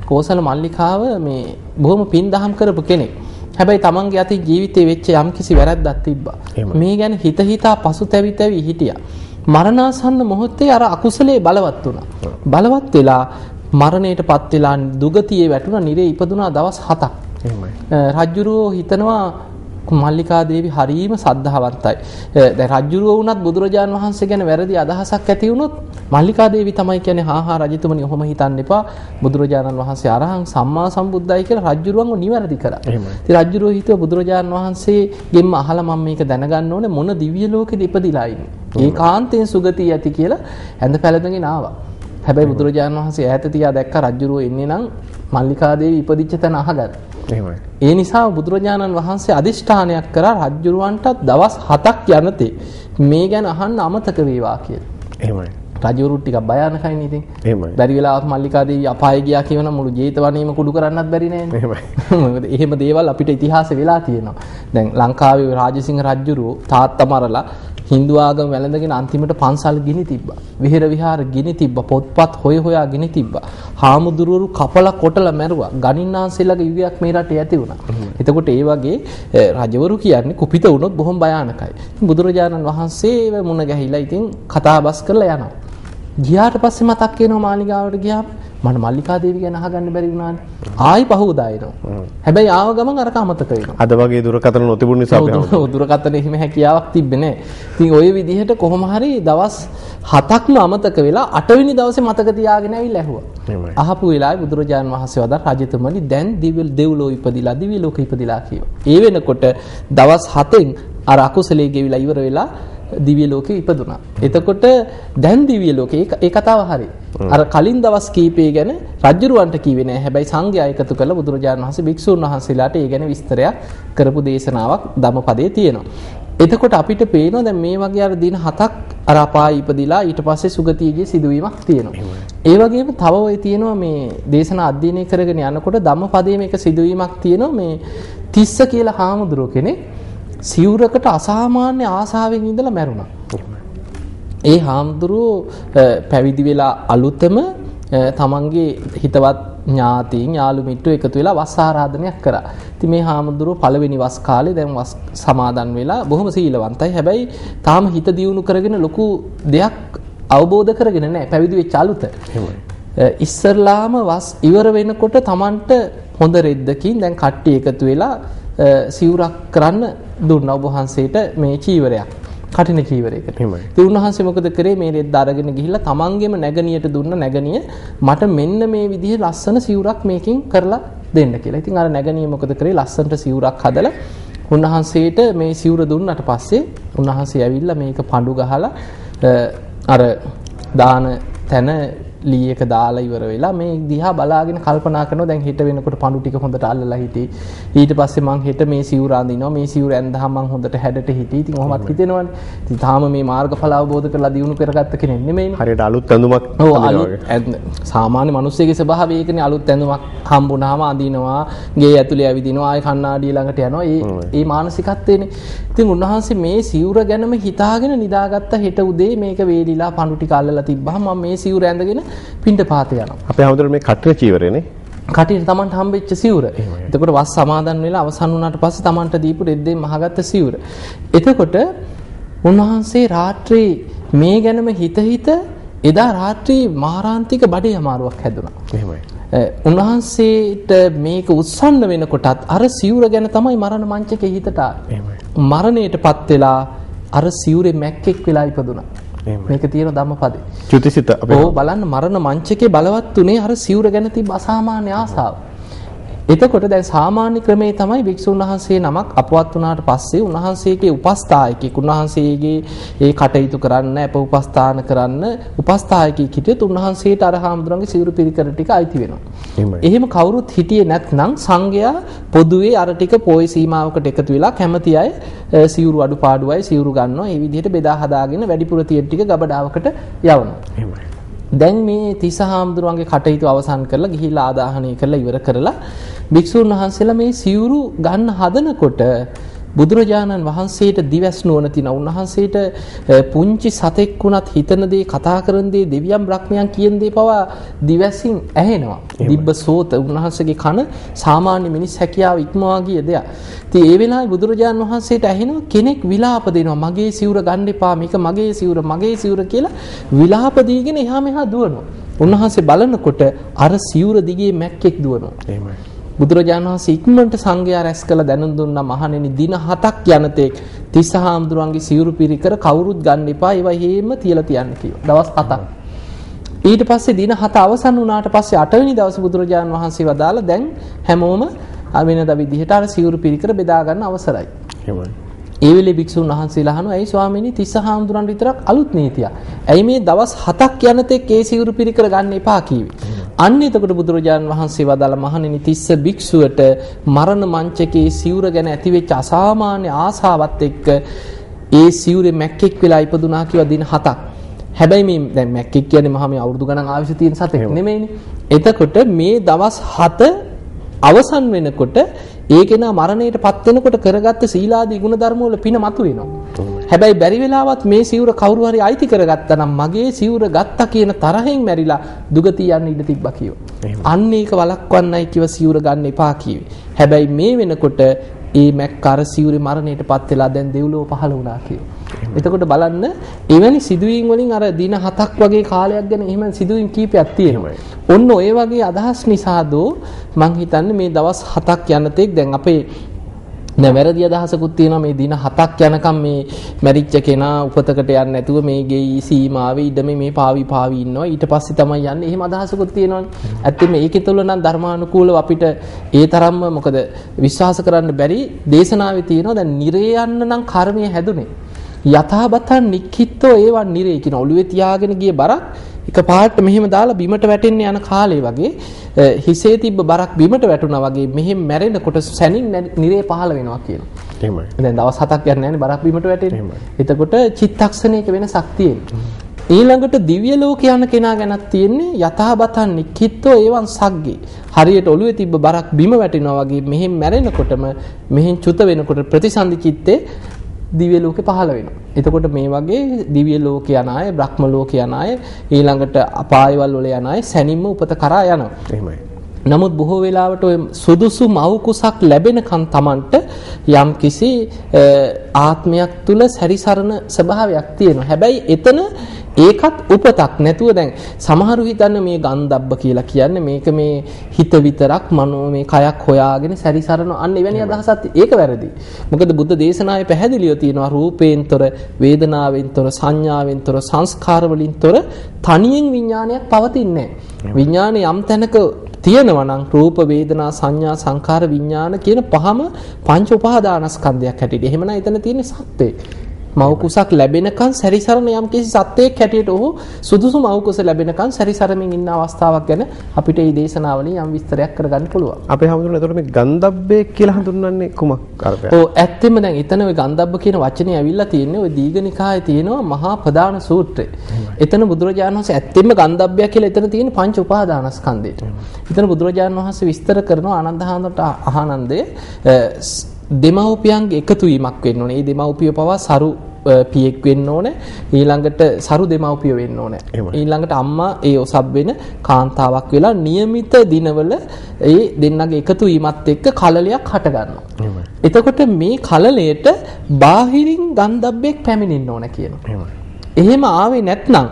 කෝසල මල්ලිකාව මේ බොහොම පින් දහම් කරපු කෙනෙක්. හැබැයි තමන්ගේ අතේ ජීවිතේ වෙච්ච යම්කිසි වැරැද්දක් තිබ්බා. මේ ගැන හිත හිතා පසුතැවි තැවි හිටියා. මරණාසන්න මොහොතේ අර අකුසලයේ බලවත් වුණා. බලවත් වෙලා මරණයටපත් වෙලා දුගතියේ වැටුණා. නිරේ ඉපදුනා දවස් 7ක්. එහෙමයි. රජ්ජුරුවෝ හිතනවා මල්ලිකා දේවි හරීම සද්ධාවන්තයි. දැන් රජ්ජුරුවෝ වුණත් බුදුරජාන් වහන්සේ ගැන වැරදි අදහසක් ඇති වුණොත් මල්ලිකා දේවි තමයි කියන්නේ හා හා රජතුමනි ඔහොම හිතන්න එපා. බුදුරජාණන් වහන්සේ අරහං සම්මා සම්බුද්දයි කියලා රජ්ජුරුවන්ව නිවැරදි කරා. ඉතින් රජ්ජුරුවෝ හිතුවා බුදුරජාණන් වහන්සේගෙන්ම අහලා මම මේක දැනගන්න ඕනේ මොන දිව්‍ය ලෝකෙද ඉපදිලා ඉන්නේ. ඒකාන්තයෙන් සුගතිය ඇති කියලා ඇඳ පැළඳගෙන ආවා. හැබැයි බුදුරජාණන් වහන්සේ ඈත තියා දැක්ක රජ්ජුරුවෝ එන්නේ නම් මල්ලිකා දේවි ඉපදිච්ච තැන අහගන්න. එහෙමයි. ඒ නිසා බුදුරජාණන් වහන්සේ අදිෂ්ඨානයක් කරා රජ්ජුරුවන්ටත් දවස් 7ක් යනතේ මේ ගැන අහන්න අමතක වේවා කියලා. එහෙමයි. රජවරු ටිකක් භයානකයිනේ ඉතින්. එහෙමයි. බැරි වෙලාවත් මල්ලිකා දේවිය අපාය ගියා කියවනම් මුළු ජේතවනේම කුඩු කරන්නත් බැරි නෑනේ. එහෙමයි. මොකද එහෙම දේවල් අපිට ඉතිහාසෙ වෙලා තියෙනවා. දැන් ලංකාවේ රාජසිංහ රජුරෝ තාත්තා මරලා හින්දු ආගම වැළඳගෙන අන්තිමට පන්සල් ගිනි තිබ්බා. විහෙර විහාර ගිනි තිබ්බා. පොත්පත් හොය හොයා ගිනි තිබ්බා. හාමුදුරුවරු කපලා කොටලා මැරුවා. ගණින්නාන්සේලාගේ යුගයක් මේ රටේ ඇති වුණා. එතකොට ඒ වගේ රජවරු කියන්නේ කුපිත වුණොත් බොහොම භයානකයි. බුදුරජාණන් වහන්සේ මුණ ගැහිලා ඉතින් කතා බස් කරලා යනවා. ගියාට පස්සේ මතක් වෙනවා මාලිගාවට ගියාම මට මල්ලිකා දේවිය ගැන අහගන්න බැරි වුණානේ. ආයි පහුවදා එනවා. හැබැයි ආව ගමන් අරක අමතක වෙනවා. අද වගේ දුරකථන නොතිබුණු නිසා අපි දුරකථන එහෙම හැකියාවක් තිබ්බේ නැහැ. ඉතින් ওই විදිහට කොහොම හරි දවස් 7ක්ම අමතක වෙලා 8 වෙනි දවසේ මතක තියාගෙන ඇවිල්ලා ඇහුවා. අහපු වෙලාවේ බුදුරජාන් වහන්සේ වදා රජතුමනි දැන් දිව්‍ය දෙව්ලෝ ඉපදිලා දිව්‍ය ලෝක ඉපදිලා කියනවා. ඒ වෙනකොට දවස් 7න් අර අකුසලයේ ගෙවිලා ඉවර වෙලා දිව්‍ය ලෝකේ ඉපදුනා. එතකොට දැන් දිව්‍ය ලෝකේ ඒ- කතාව හරි. අර කලින් දවස් කීපය ගැන රජුරවන්ට කිව්වේ නෑ. හැබැයි සංඝයා එකතු කරලා බුදුරජාණන් වහන්සේ භික්ෂුන් වහන්සේලාට ඒ ගැන විස්තරයක් කරපු දේශනාවක් ධම්මපදයේ තියෙනවා. එතකොට අපිට පේනවා දැන් මේ වගේ අර දින හතක් අර අපාය ඉපදිලා ඊට පස්සේ සුගතියගේ සිදුවීමක් තියෙනවා. ඒ වගේම තව ඔය තියෙනවා මේ දේශනා අධ්‍යයනය කරගෙන යනකොට ධම්මපදයේ මේක සිදුවීමක් තියෙනවා මේ තිස්ස කියලා හාමුදුරුව කෙනෙක් සිවුරකට අසාමාන්‍ය ආසාවෙන් ඉඳලා මැරුණා. ඒ හාමුදුරුවෝ පැවිදි වෙලා අලුතම තමන්ගේ හිතවත් ඥාතීන් යාළු මිත්‍රෝ එකතු වෙලා වස් ආරාධනයක් කරා. ඉතින් මේ හාමුදුරුවෝ පළවෙනි වස් කාලේ දැන් වස් සමාදන් වෙලා බොහොම සීලවන්තයි. හැබැයි තාම හිත දියුණු කරගෙන ලොකු දෙයක් අවබෝධ කරගෙන නැහැ. පැවිදි වෙච්ච අලුත. ඉස්සරලාම වස් ඉවර වෙනකොට Tamanට හොඳ රෙද්දකින් දැන් කට්ටිය එකතු වෙලා සිවුරක් කරන්න දුන්නා ඔබ වහන්සේට මේ චීවරයක්. කටින චීවරයකට. ඉතින් උන්වහන්සේ මොකද කරේ මේ රෙද්ද අරගෙන ගිහිල්ලා තමන්ගේම නැගණියට දුන්න නැගණිය මට මෙන්න මේ විදිහේ ලස්සන සිවුරක් මේකෙන් කරලා දෙන්න කියලා. ඉතින් අර නැගණිය මොකද කරේ ලස්සනට සිවුරක් හදලා උන්වහන්සේට මේ සිවුර දුන්නට පස්සේ උන්වහන්සේ ඇවිල්ලා මේක පඳු ගහලා අර දාන තැන ලී එක දාලා ඉවර වෙලා මේ දිහා බලාගෙන කල්පනා කරනවා දැන් හෙට වෙනකොට පඳු ටික හොඳට අල්ලලා හිටියේ ඊට පස්සේ මං හෙට මේ සිවුර අඳිනවා. මේ සිවුර ඇඳහම මං හොඳට හැඩට හිටියේ ඉතින් ඔහොමත් හිතෙනවනේ. ඉතින් තාම මේ මාර්ගඵල අවබෝධ කරලා දියුණු කරගත්ත කෙනෙක් නෙමෙයිනේ. හරියට අලුත් ඇඳුමක් ඔව් අලුත් සාමාන්‍ය මිනිස්සෙගේ ස්වභාවය ඒකනේ අලුත් ඇඳුමක් හම්බුනහම අඳිනවා ගේ ඇතුලේ ඇවිදිනවා ආය කණ්ණාඩිය ළඟට යනවා. ඒ ඒ මානසිකත්වයනේ. ඉතින් උන්වහන්සේ මේ සිවුර ගැනම හිතාගෙන නිදාගත්ත හෙට උදේ මේක වේලිලා පඳු ටික අල්ලලා තිබ්බහම මම මේ සිවුර ඇඳගෙන පින්ඩපාතේ යනවා අපේ හැමෝටම මේ කට්ටිය චීවරේනේ. කටියට Tamanට හම්බෙච්ච සිවුර. එතකොට වස් සමාදන් වෙලා අවසන් වුණාට පස්සේ Tamanට දීපු රෙද්දෙන් මහගත්ත සිවුර. එතකොට උන්වහන්සේ රාත්‍රී මේ ගැනම හිත හිත එදා රාත්‍රී මාරාන්තික බඩේ අමාරුවක් හැදුනා. එහෙමයි. උන්වහන්සේට මේක උස්සන්න වෙනකොටත් අර සිවුර ගැන තමයි මරණ මංචකේ හිතට ආවේ. එහෙමයි. මරණයටපත් වෙලා අර සිවුරේ මැක්කෙක් වෙලා ඉපදුනා. මේක තියෙන ධම්මපදේ. චුතිසිත අපේ ඕ බලන්න මරණ මංචකේ බලවත් උනේ අර සිවුර ගැන තිබ්බ අසාමාන්‍ය ආසාව. එතකොට දැන් සාමාන්‍ය ක්‍රමේ තමයි භික්ෂුන් වහන්සේ නමක් අපවත් වුණාට පස්සේ උන්වහන්සේගේ උපස්ථායකෙක් උන්වහන්සේගේ ඒ කටයුතු කරන්න අප උපස්ථාන කරන්න උපස්ථායකෙක් හිටියොත් උන්වහන්සේට අර හාමුදුරන්ගේ සිවුරු පිරිකර ටික අයිති වෙනවා. එහෙම කවුරුත් හිටියේ නැත්නම් සංඝයා පොදුවේ අර ටික පොයි සීමාවකට එකතු වෙලා කැමති අය සිවුරු අඩුපාඩු අය සිවුරු ගන්නවා. ඒ විදිහට බෙදා හදාගෙන වැඩිපුර තියෙන ටික ගබඩාවකට යවනවා. එහෙමයි. දැන් මේ තිස හාමුදුරුවන්ගේ කටයුතු අවසන් කරලා ගිහිල්ලා ආදාහනය කරලා ඉවර කරලා භික්ෂුන් වහන්සේලා මේ සිවුරු ගන්න හදනකොට බුදුරජාණන් වහන්සේට දිවස් නුවණ තියෙන උන්වහන්සේට පුංචි සතෙක් වුණත් හිතන දේ කතා කරන දේ දෙවියන් බ්‍රහ්මයන් කියන දේ පවා දිවසින් ඇහෙනවා. දිබ්බ සෝත උන්වහන්සේගේ කන සාමාන්‍ය මිනිස් හැකියාව ඉක්මවා ගිය දෙයක්. ඉතින් ඒ වෙලාවේ බුදුරජාණන් වහන්සේට ඇහෙනවා කෙනෙක් විලාප දෙනවා මගේ සිවුර ගන්න එපා මේක මගේ සිවුර මගේ සිවුර කියලා විලාප දීගෙන එහා මෙහා දුවනවා. උන්වහන්සේ බලනකොට අර සිවුර දිගේ මැක්කෙක් දුවනවා. එහෙමයි. බුදුරජාණන් වහන්සේ ඉක්මනට සංඝයා රැස් කළ දැනුම් දුන්නා මහණෙනි දින 7ක් යනතෙක් තිස්සහාමුදුරන්ගේ සිවුරු පිරිකර කවුරුත් ගන්න එපා ඒවා හේම තියලා තියන්න කිව්වා. දවස් 7ක්. ඊට පස්සේ දින 7 අවසන් වුණාට පස්සේ 8 වෙනි දවසේ බුදුරජාණන් වහන්සේ වදාලා දැන් හැමෝම වෙනද විදිහට අර සිවුරු පිරිකර බෙදා ගන්න අවසරයි. එහෙමයි. ඒ වෙලේ භික්ෂුන් වහන්සේලා අහනවා ඇයි ස්වාමීනි තිස්ස හාමුදුරන් විතරක් අලුත් නීතියක්. ඇයි මේ දවස් 7ක් යනතෙක් ඒ සිවුරු පිරිකර ගන්න එපා කීවේ. අන්න එතකොට බුදුරජාණන් වහන්සේ වදාළ මහණෙනි තිස්ස භික්ෂුවට මරණ මංචකේ සිවුර ගැන ඇතිවෙච්ච අසාමාන්‍ය ආසාවත් එක්ක ඒ සිවුරේ මැක්කෙක් වෙලා ඉපදුනා කියලා දින 7ක්. හැබැයි මේ දැන් මැක්කෙක් කියන්නේ මහා මේ අවුරුදු ගණන් ආයුෂ තියෙන සතෙක් නෙමෙයිනේ. එතකොට මේ දවස් 7 අවසන් වෙනකොට ඒ කෙනා මරණයට පත් වෙනකොට කරගත්ත සීලාදී ගුණධර්ම වල පින මතුවෙනවා. හැබැයි බැරි වෙලාවත් මේ සිවුර කවුරු හරි අයිති කරගත්තා නම් මගේ සිවුර ගත්තා කියන තරහෙන් මැරිලා දුගතිය යන්න ඉඩ තිබ්බා කියව. අන්න ඒක වළක්වන්නයි කිව සිවුර ගන්න එපා කිව්වේ. හැබැයි මේ වෙනකොට ඒ මැක්කාර සිවුරේ මරණයට පත් වෙලා දැන් දෙව්ලොව පහළ වුණා කියනවා. එතකොට බලන්න එවැනි සිදුවීම් වලින් අර දින 7ක් වගේ කාලයක් ගැන එහෙම සිදුවීම් කීපයක් තියෙනවා. ඔන්න ඔය වගේ අදහස් නිසාදෝ මං හිතන්නේ මේ දවස් 7ක් යනතෙක් දැන් අපේ දැන් වැරදි අදහසකුත් තියෙනවා. මේ දින 7ක් යනකම් මේ මැරිච්ච කෙනා උපතකට යන්නේ නැතුව මේ ගෙයි සීමාවේ ඉඩමේ මේ පාවි පාවි ඉන්නවා. ඊට පස්සේ තමයි යන්නේ. එහෙම අදහසකුත් තියෙනවනේ. ඇත්තට මේකේ තුල නම් ධර්මානුකූලව අපිට ඒ තරම්ම මොකද විශ්වාස කරන්න බැරි දේශනාවේ තියෙනවා. දැන් නිරේ යන්න නම් කර්මය හැදුනේ. යථාබතන් නික්කිට්තෝ ඒවන් නිරේ කියන ඔළුවේ තියාගෙන ගිය බරක් එකපාරට මෙහෙම දාලා බිමට වැටෙන්න යන කාලේ වගේ හිසේ තිබ්බ බරක් බිමට වැටුණා වගේ මෙහෙම මැරෙනකොට සැනින් නිරේ පහළ වෙනවා කියනවා. එහෙමයි. දැන් දවස් 7ක් යන්නේ නැහැ බරක් බිමට වැටෙන්නේ. එතකොට චිත්තක්ෂණයක වෙනසක් තියෙනවා. ඊළඟට දිව්‍ය ලෝක යන කෙනා ගැනත් තියෙන්නේ යථාබතන් නික්කිට්තෝ ඒවන් සග්ගේ. හරියට ඔළුවේ තිබ්බ බරක් බිම වැටෙනවා වගේ මෙහෙන් මැරෙනකොටම මෙහෙන් චුත වෙනකොට ප්‍රතිසන්දි චිත්තේ දිව්‍ය ලෝකේ පහළ වෙනවා. එතකොට මේ වගේ දිව්‍ය ලෝක යන අය, බ්‍රහ්ම ලෝක යන අය, ඊළඟට අපායවල වල යන අය සැනින්ම උපත කරා යනවා. එහෙමයි. නමුත් බොහෝ වෙලාවට ඔය සුදුසු මව් කුසක් ලැබෙනකන් Tamanට යම් කිසි ආත්මයක් තුල සැරිසරන ස්වභාවයක් තියෙනවා. හැබැයි එතන ඒකත් උපතක් නැතුව දැන් සමහරු හිතන්නේ මේ ගන්ධබ්බ කියලා කියන්නේ මේක මේ හිත විතරක් මනෝ මේ කයක් හොයාගෙන සැරිසරන අන්න එවැනි අදහසක් ඒක වැරදි. මොකද බුද්ධ දේශනාවේ පැහැදිලිව තියෙනවා රූපේන්තර, වේදනාවෙන්තර, සංඥාවෙන්තර, සංස්කාර වලින්තර තනියෙන් විඥානයක් පවතින්නේ නැහැ. විඥානේ යම් තැනක තියෙනවා නම් රූප වේදනා සංඥා සංකාර විඥාන කියන පහම පංච උපාදානස්කන්ධයක් හැටියට. එහෙමනම් එතන තියෙන්නේ සත්‍යය. මව් කුසක් ලැබෙනකන් සැරිසරන යම් කිසි සත්‍යයක් හැටියට ඔහු සුදුසු මව් කුස ලැබෙනකන් සැරිසරමින් ඉන්න අවස්ථාවක් ගැන අපිට මේ දේශනාවලින් යම් විස්තරයක් කරගන්න පුළුවන්. අපේ හැමෝටම එතකොට මේ ගන්ධබ්බේ කියලා හඳුන්වන්නේ කුමක් අර්ථයක්? ඔව් ඇත්තෙම දැන් එතන ওই ගන්ධබ්බ කියන වචනේ ඇවිල්ලා තියෙන්නේ ওই දීඝනිකායේ තියෙනවා මහා ප්‍රධාන සූත්‍රය. එතන බුදුරජාණන් වහන්සේ ඇත්තෙම ගන්ධබ්බය කියලා එතන තියෙන පංච උපාදානස්කන්ධයට. එතන බුදුරජාණන් වහන්සේ විස්තර කරනවා ආනන්ද හාමුදුරට ආනන්දේ දෙමව්පියන්ගේ එකතු වීමක් වෙන්න ඕනේ. මේ දෙමව්පිය පවා සරු පියෙක් වෙන්න ඕනේ. ඊළඟට සරු දෙමව්පිය වෙන්න ඕනේ. ඊළඟට අම්මා ඒ ඔසබ් වෙන කාන්තාවක් වෙලා નિયમિત දිනවල ඒ දෙන්නගේ එකතු වීමත් එක්ක කලලයක් හට ගන්නවා. එතකොට මේ කලලයට බාහිරින් ගන්ධබ්බෙක් පැමිණෙන්න ඕන කියනවා. එහෙම ආවේ නැත්නම්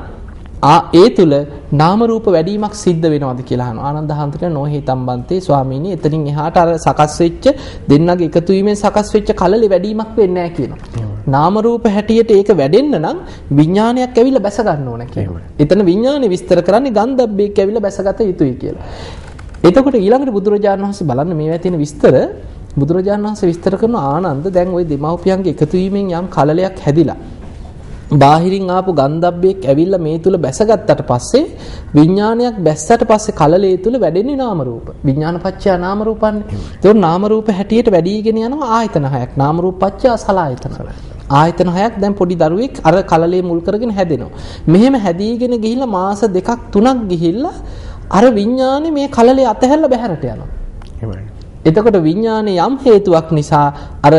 ආ ඒ තුල නාම රූප වැඩිවීමක් සිද්ධ වෙනවද කියලා අහනවා. ආනන්ද හාමුදුරනේ නොහේ තම්බන්තේ ස්වාමීනි එතනින් එහාට අර සකස් වෙච්ච දෙන්නගේ එකතු වීමෙන් සකස් වෙච්ච කලලේ වැඩිවීමක් වෙන්නේ නැහැ කියනවා. නාම රූප හැටියට ඒක වැඩෙන්න නම් විඥානයක් ඇවිල්ලා බැස ගන්න ඕන කියනවා. එතන විඥානේ විස්තර කරන්නේ ගන්ධබ්බේක් ඇවිල්ලා බැසගත යුතුයි කියලා. එතකොට ඊළඟට බුදුරජාණන් වහන්සේ බලන්න මේවා තියෙන විස්තර බුදුරජාණන් වහන්සේ විස්තර කරන ආනන්ද දැන් ওই දෙමව්පියන්ගේ එකතු වීමෙන් යම් කලලයක් හැදිලා බාහිරින් ආපු ගන්ධබ්බයක් ඇවිල්ලා මේ තුල බැසගත්තට පස්සේ විඥානයක් බැස්සට පස්සේ කලලේ තුල වැඩෙන්නේ නාම රූප. විඥානපච්චය නාම රූපන්නේ. ඒක නාම රූප හැටියට වැඩිගෙන යනවා ආයතන හයක්. නාම රූපපච්චය සලආයතන. ආයතන හයක් දැන් පොඩි දරුවෙක් අර කලලේ මුල් කරගෙන හැදෙනවා. මෙහෙම හැදීගෙන ගිහිල්ලා මාස දෙකක් තුනක් ගිහිල්ලා අර විඥානේ මේ කලලේ අතහැරලා බැහැරට යනවා. එතකොට විඥානේ යම් හේතුවක් නිසා අර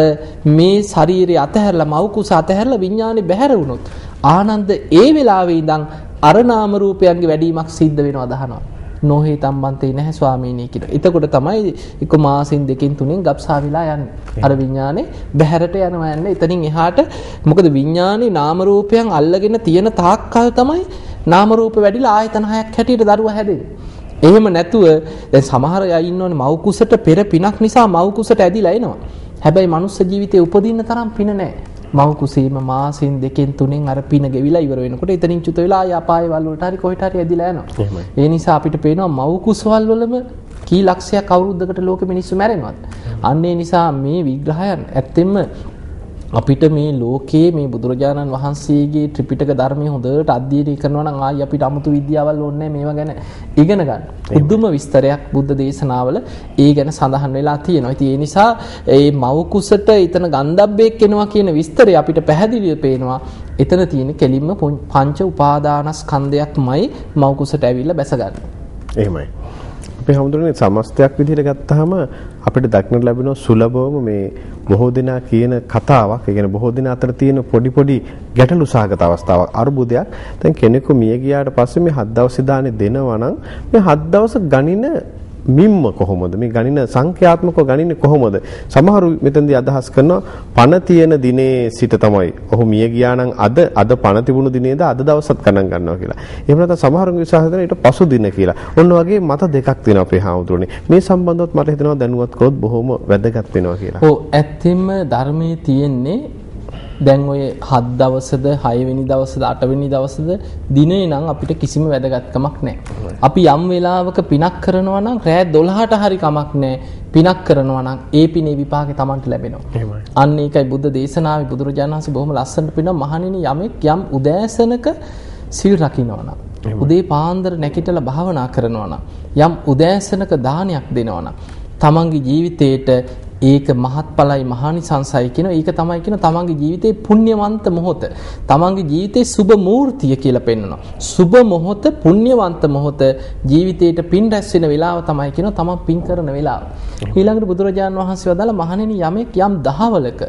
මේ ශරීරය අතහැරලා මව් කුස අතහැරලා විඥානේ බැහැර වුණොත් ආනන්ද ඒ වෙලාවේ ඉඳන් අර නාම රූපයන්ගේ වැඩිමක් සිද්ධ වෙනවා දහනවා. නොහේ තම්බන්තේ නැහැ ස්වාමීනි කියලා. එතකොට තමයි එක මාසින් දෙකකින් තුනෙන් ගබ්සා වෙලා යන්නේ. අර විඥානේ බැහැරට යනවා යන්නේ. එතනින් එහාට මොකද විඥානේ නාම රූපයන් අල්ලගෙන තියෙන තාක්කල් තමයි නාම රූප වැඩිලා ආයතන හයක් හැටියට දරුවා හැදෙන්නේ. එහෙම නැතුව දැන් සමහර අය ඉන්නවනේ මව් කුසට පෙර පිනක් නිසා මව් කුසට ඇදිලා එනවා. හැබැයි මනුස්ස ජීවිතේ උපදින්න තරම් පින නැහැ. මව් කුසීම මාසින් දෙකෙන් තුනෙන් අර පින ගෙවිලා ඉවර වෙනකොට එතනින් චුත වෙලා ආය අපාය වල වලට හරි කොහෙට හරි ඇදිලා යනවා. ඒ නිසා අපිට පේනවා මව් කුසවල් වලම කී ලක්ෂයක් අවුරුද්දකට ලෝකෙ මිනිස්සු මැරෙනවාද. අන්න ඒ නිසා මේ විග්‍රහයන් ඇත්තෙන්ම අපිට මේ ලෝකයේ මේ බුදුරජාණන් වහන්සේගේ ත්‍රිපිටක ධර්මයේ හොඳට අධ්‍යයනය කරනවා නම් ආයි අපිට 아무තු විද්‍යාවල් ඕනේ මේවා ගැන ඉගෙන ගන්න. බුදුම විස්තරයක් බුද්ධ දේශනාවල ඒ ගැන සඳහන් වෙලා තියෙනවා. ඉතින් ඒ නිසා ඒ මව් කුසට එතන ගන්ධබ්බේක් එනවා කියන විස්තරය අපිට පැහැදිලිව පේනවා. එතන තියෙන කෙලින්ම පංච උපාදානස්කන්ධයක්මයි මව් කුසට ඇවිල්ලා බැසගන්නේ. එහෙමයි. අපි හැමදෙරේ සමස්තයක් විදිහට ගත්තාම අපිට දක්නට ලැබෙන සුලභවම මේ බොහෝ දෙනා කියන කතාවක්. ඒ කියන්නේ බොහෝ දෙනා අතර තියෙන පොඩි පොඩි ගැටලු සහගත අවස්ථාවක් අරුබුදයක්. දැන් කෙනෙකු මිය ගියාට පස්සේ මේ හත් දවසේ දානේ දෙනවා නම් මේ හත් දවස් ගණින මිම්ම කොහොමද මේ ගණින සංඛ්‍යාත්මකව ගණින්නේ කොහොමද සමහරු මෙතනදී අදහස් කරනවා පණ තියෙන දිනේ සිට තමයි ඔහු මිය ගියා නම් අද අද පණ තිබුණු දිනේද අද දවසත් ගණන් ගන්නවා කියලා. එහෙම නැත්නම් සමහරුන්ගේ විශ්වාස කරන ඊට පසු දින කියලා. ඔන්න වගේ මත දෙකක් තියෙනවා අපේ හාමුදුරනේ. මේ සම්බන්ධවත් මට හිතෙනවා දැනුවත් කරොත් බොහොම වැදගත් වෙනවා කියලා. ඔව් ඇත්තෙන්ම ධර්මයේ තියෙන්නේ දැන් ඔය 7 දවසද 6 වෙනි දවසද 8 වෙනි දවසද දිනේ නම් අපිට කිසිම වැදගත්කමක් නැහැ. අපි යම් වෙලාවක පිනක් කරනවා නම් රෑ 12ට හරි කමක් නැහැ. පිනක් කරනවා නම් ඒ පිනේ විපාකේ Tamanට ලැබෙනවා. අන්න ඒකයි බුද්ධ දේශනාවේ බුදුරජාණන් වහන්සේ බොහොම ලස්සනට පිනවා මහණෙනි යමෙක් යම් උදෑසනක සිල් රකින්නවා නම් උදේ පාන්දර නැගිටලා භාවනා කරනවා නම් යම් උදෑසනක දානයක් දෙනවා නම් තමන්ගේ ජීවිතේට ඒක මහත්ඵලයි මහානිසංසයි කියන ඒක තමයි කියන තමන්ගේ ජීවිතේ පුණ්‍යවන්ත මොහොත. තමන්ගේ ජීවිතේ සුබ මූර්තිය කියලා පෙන්වනවා. සුබ මොහොත පුණ්‍යවන්ත මොහොත ජීවිතේට පින් රැස් වෙන වෙලාව තමයි කියන තමන් පින් කරන වෙලාව. ඊළඟට බුදුරජාණන් වහන්සේ වදාළ මහණෙනි යමෙක් යම් දහවලක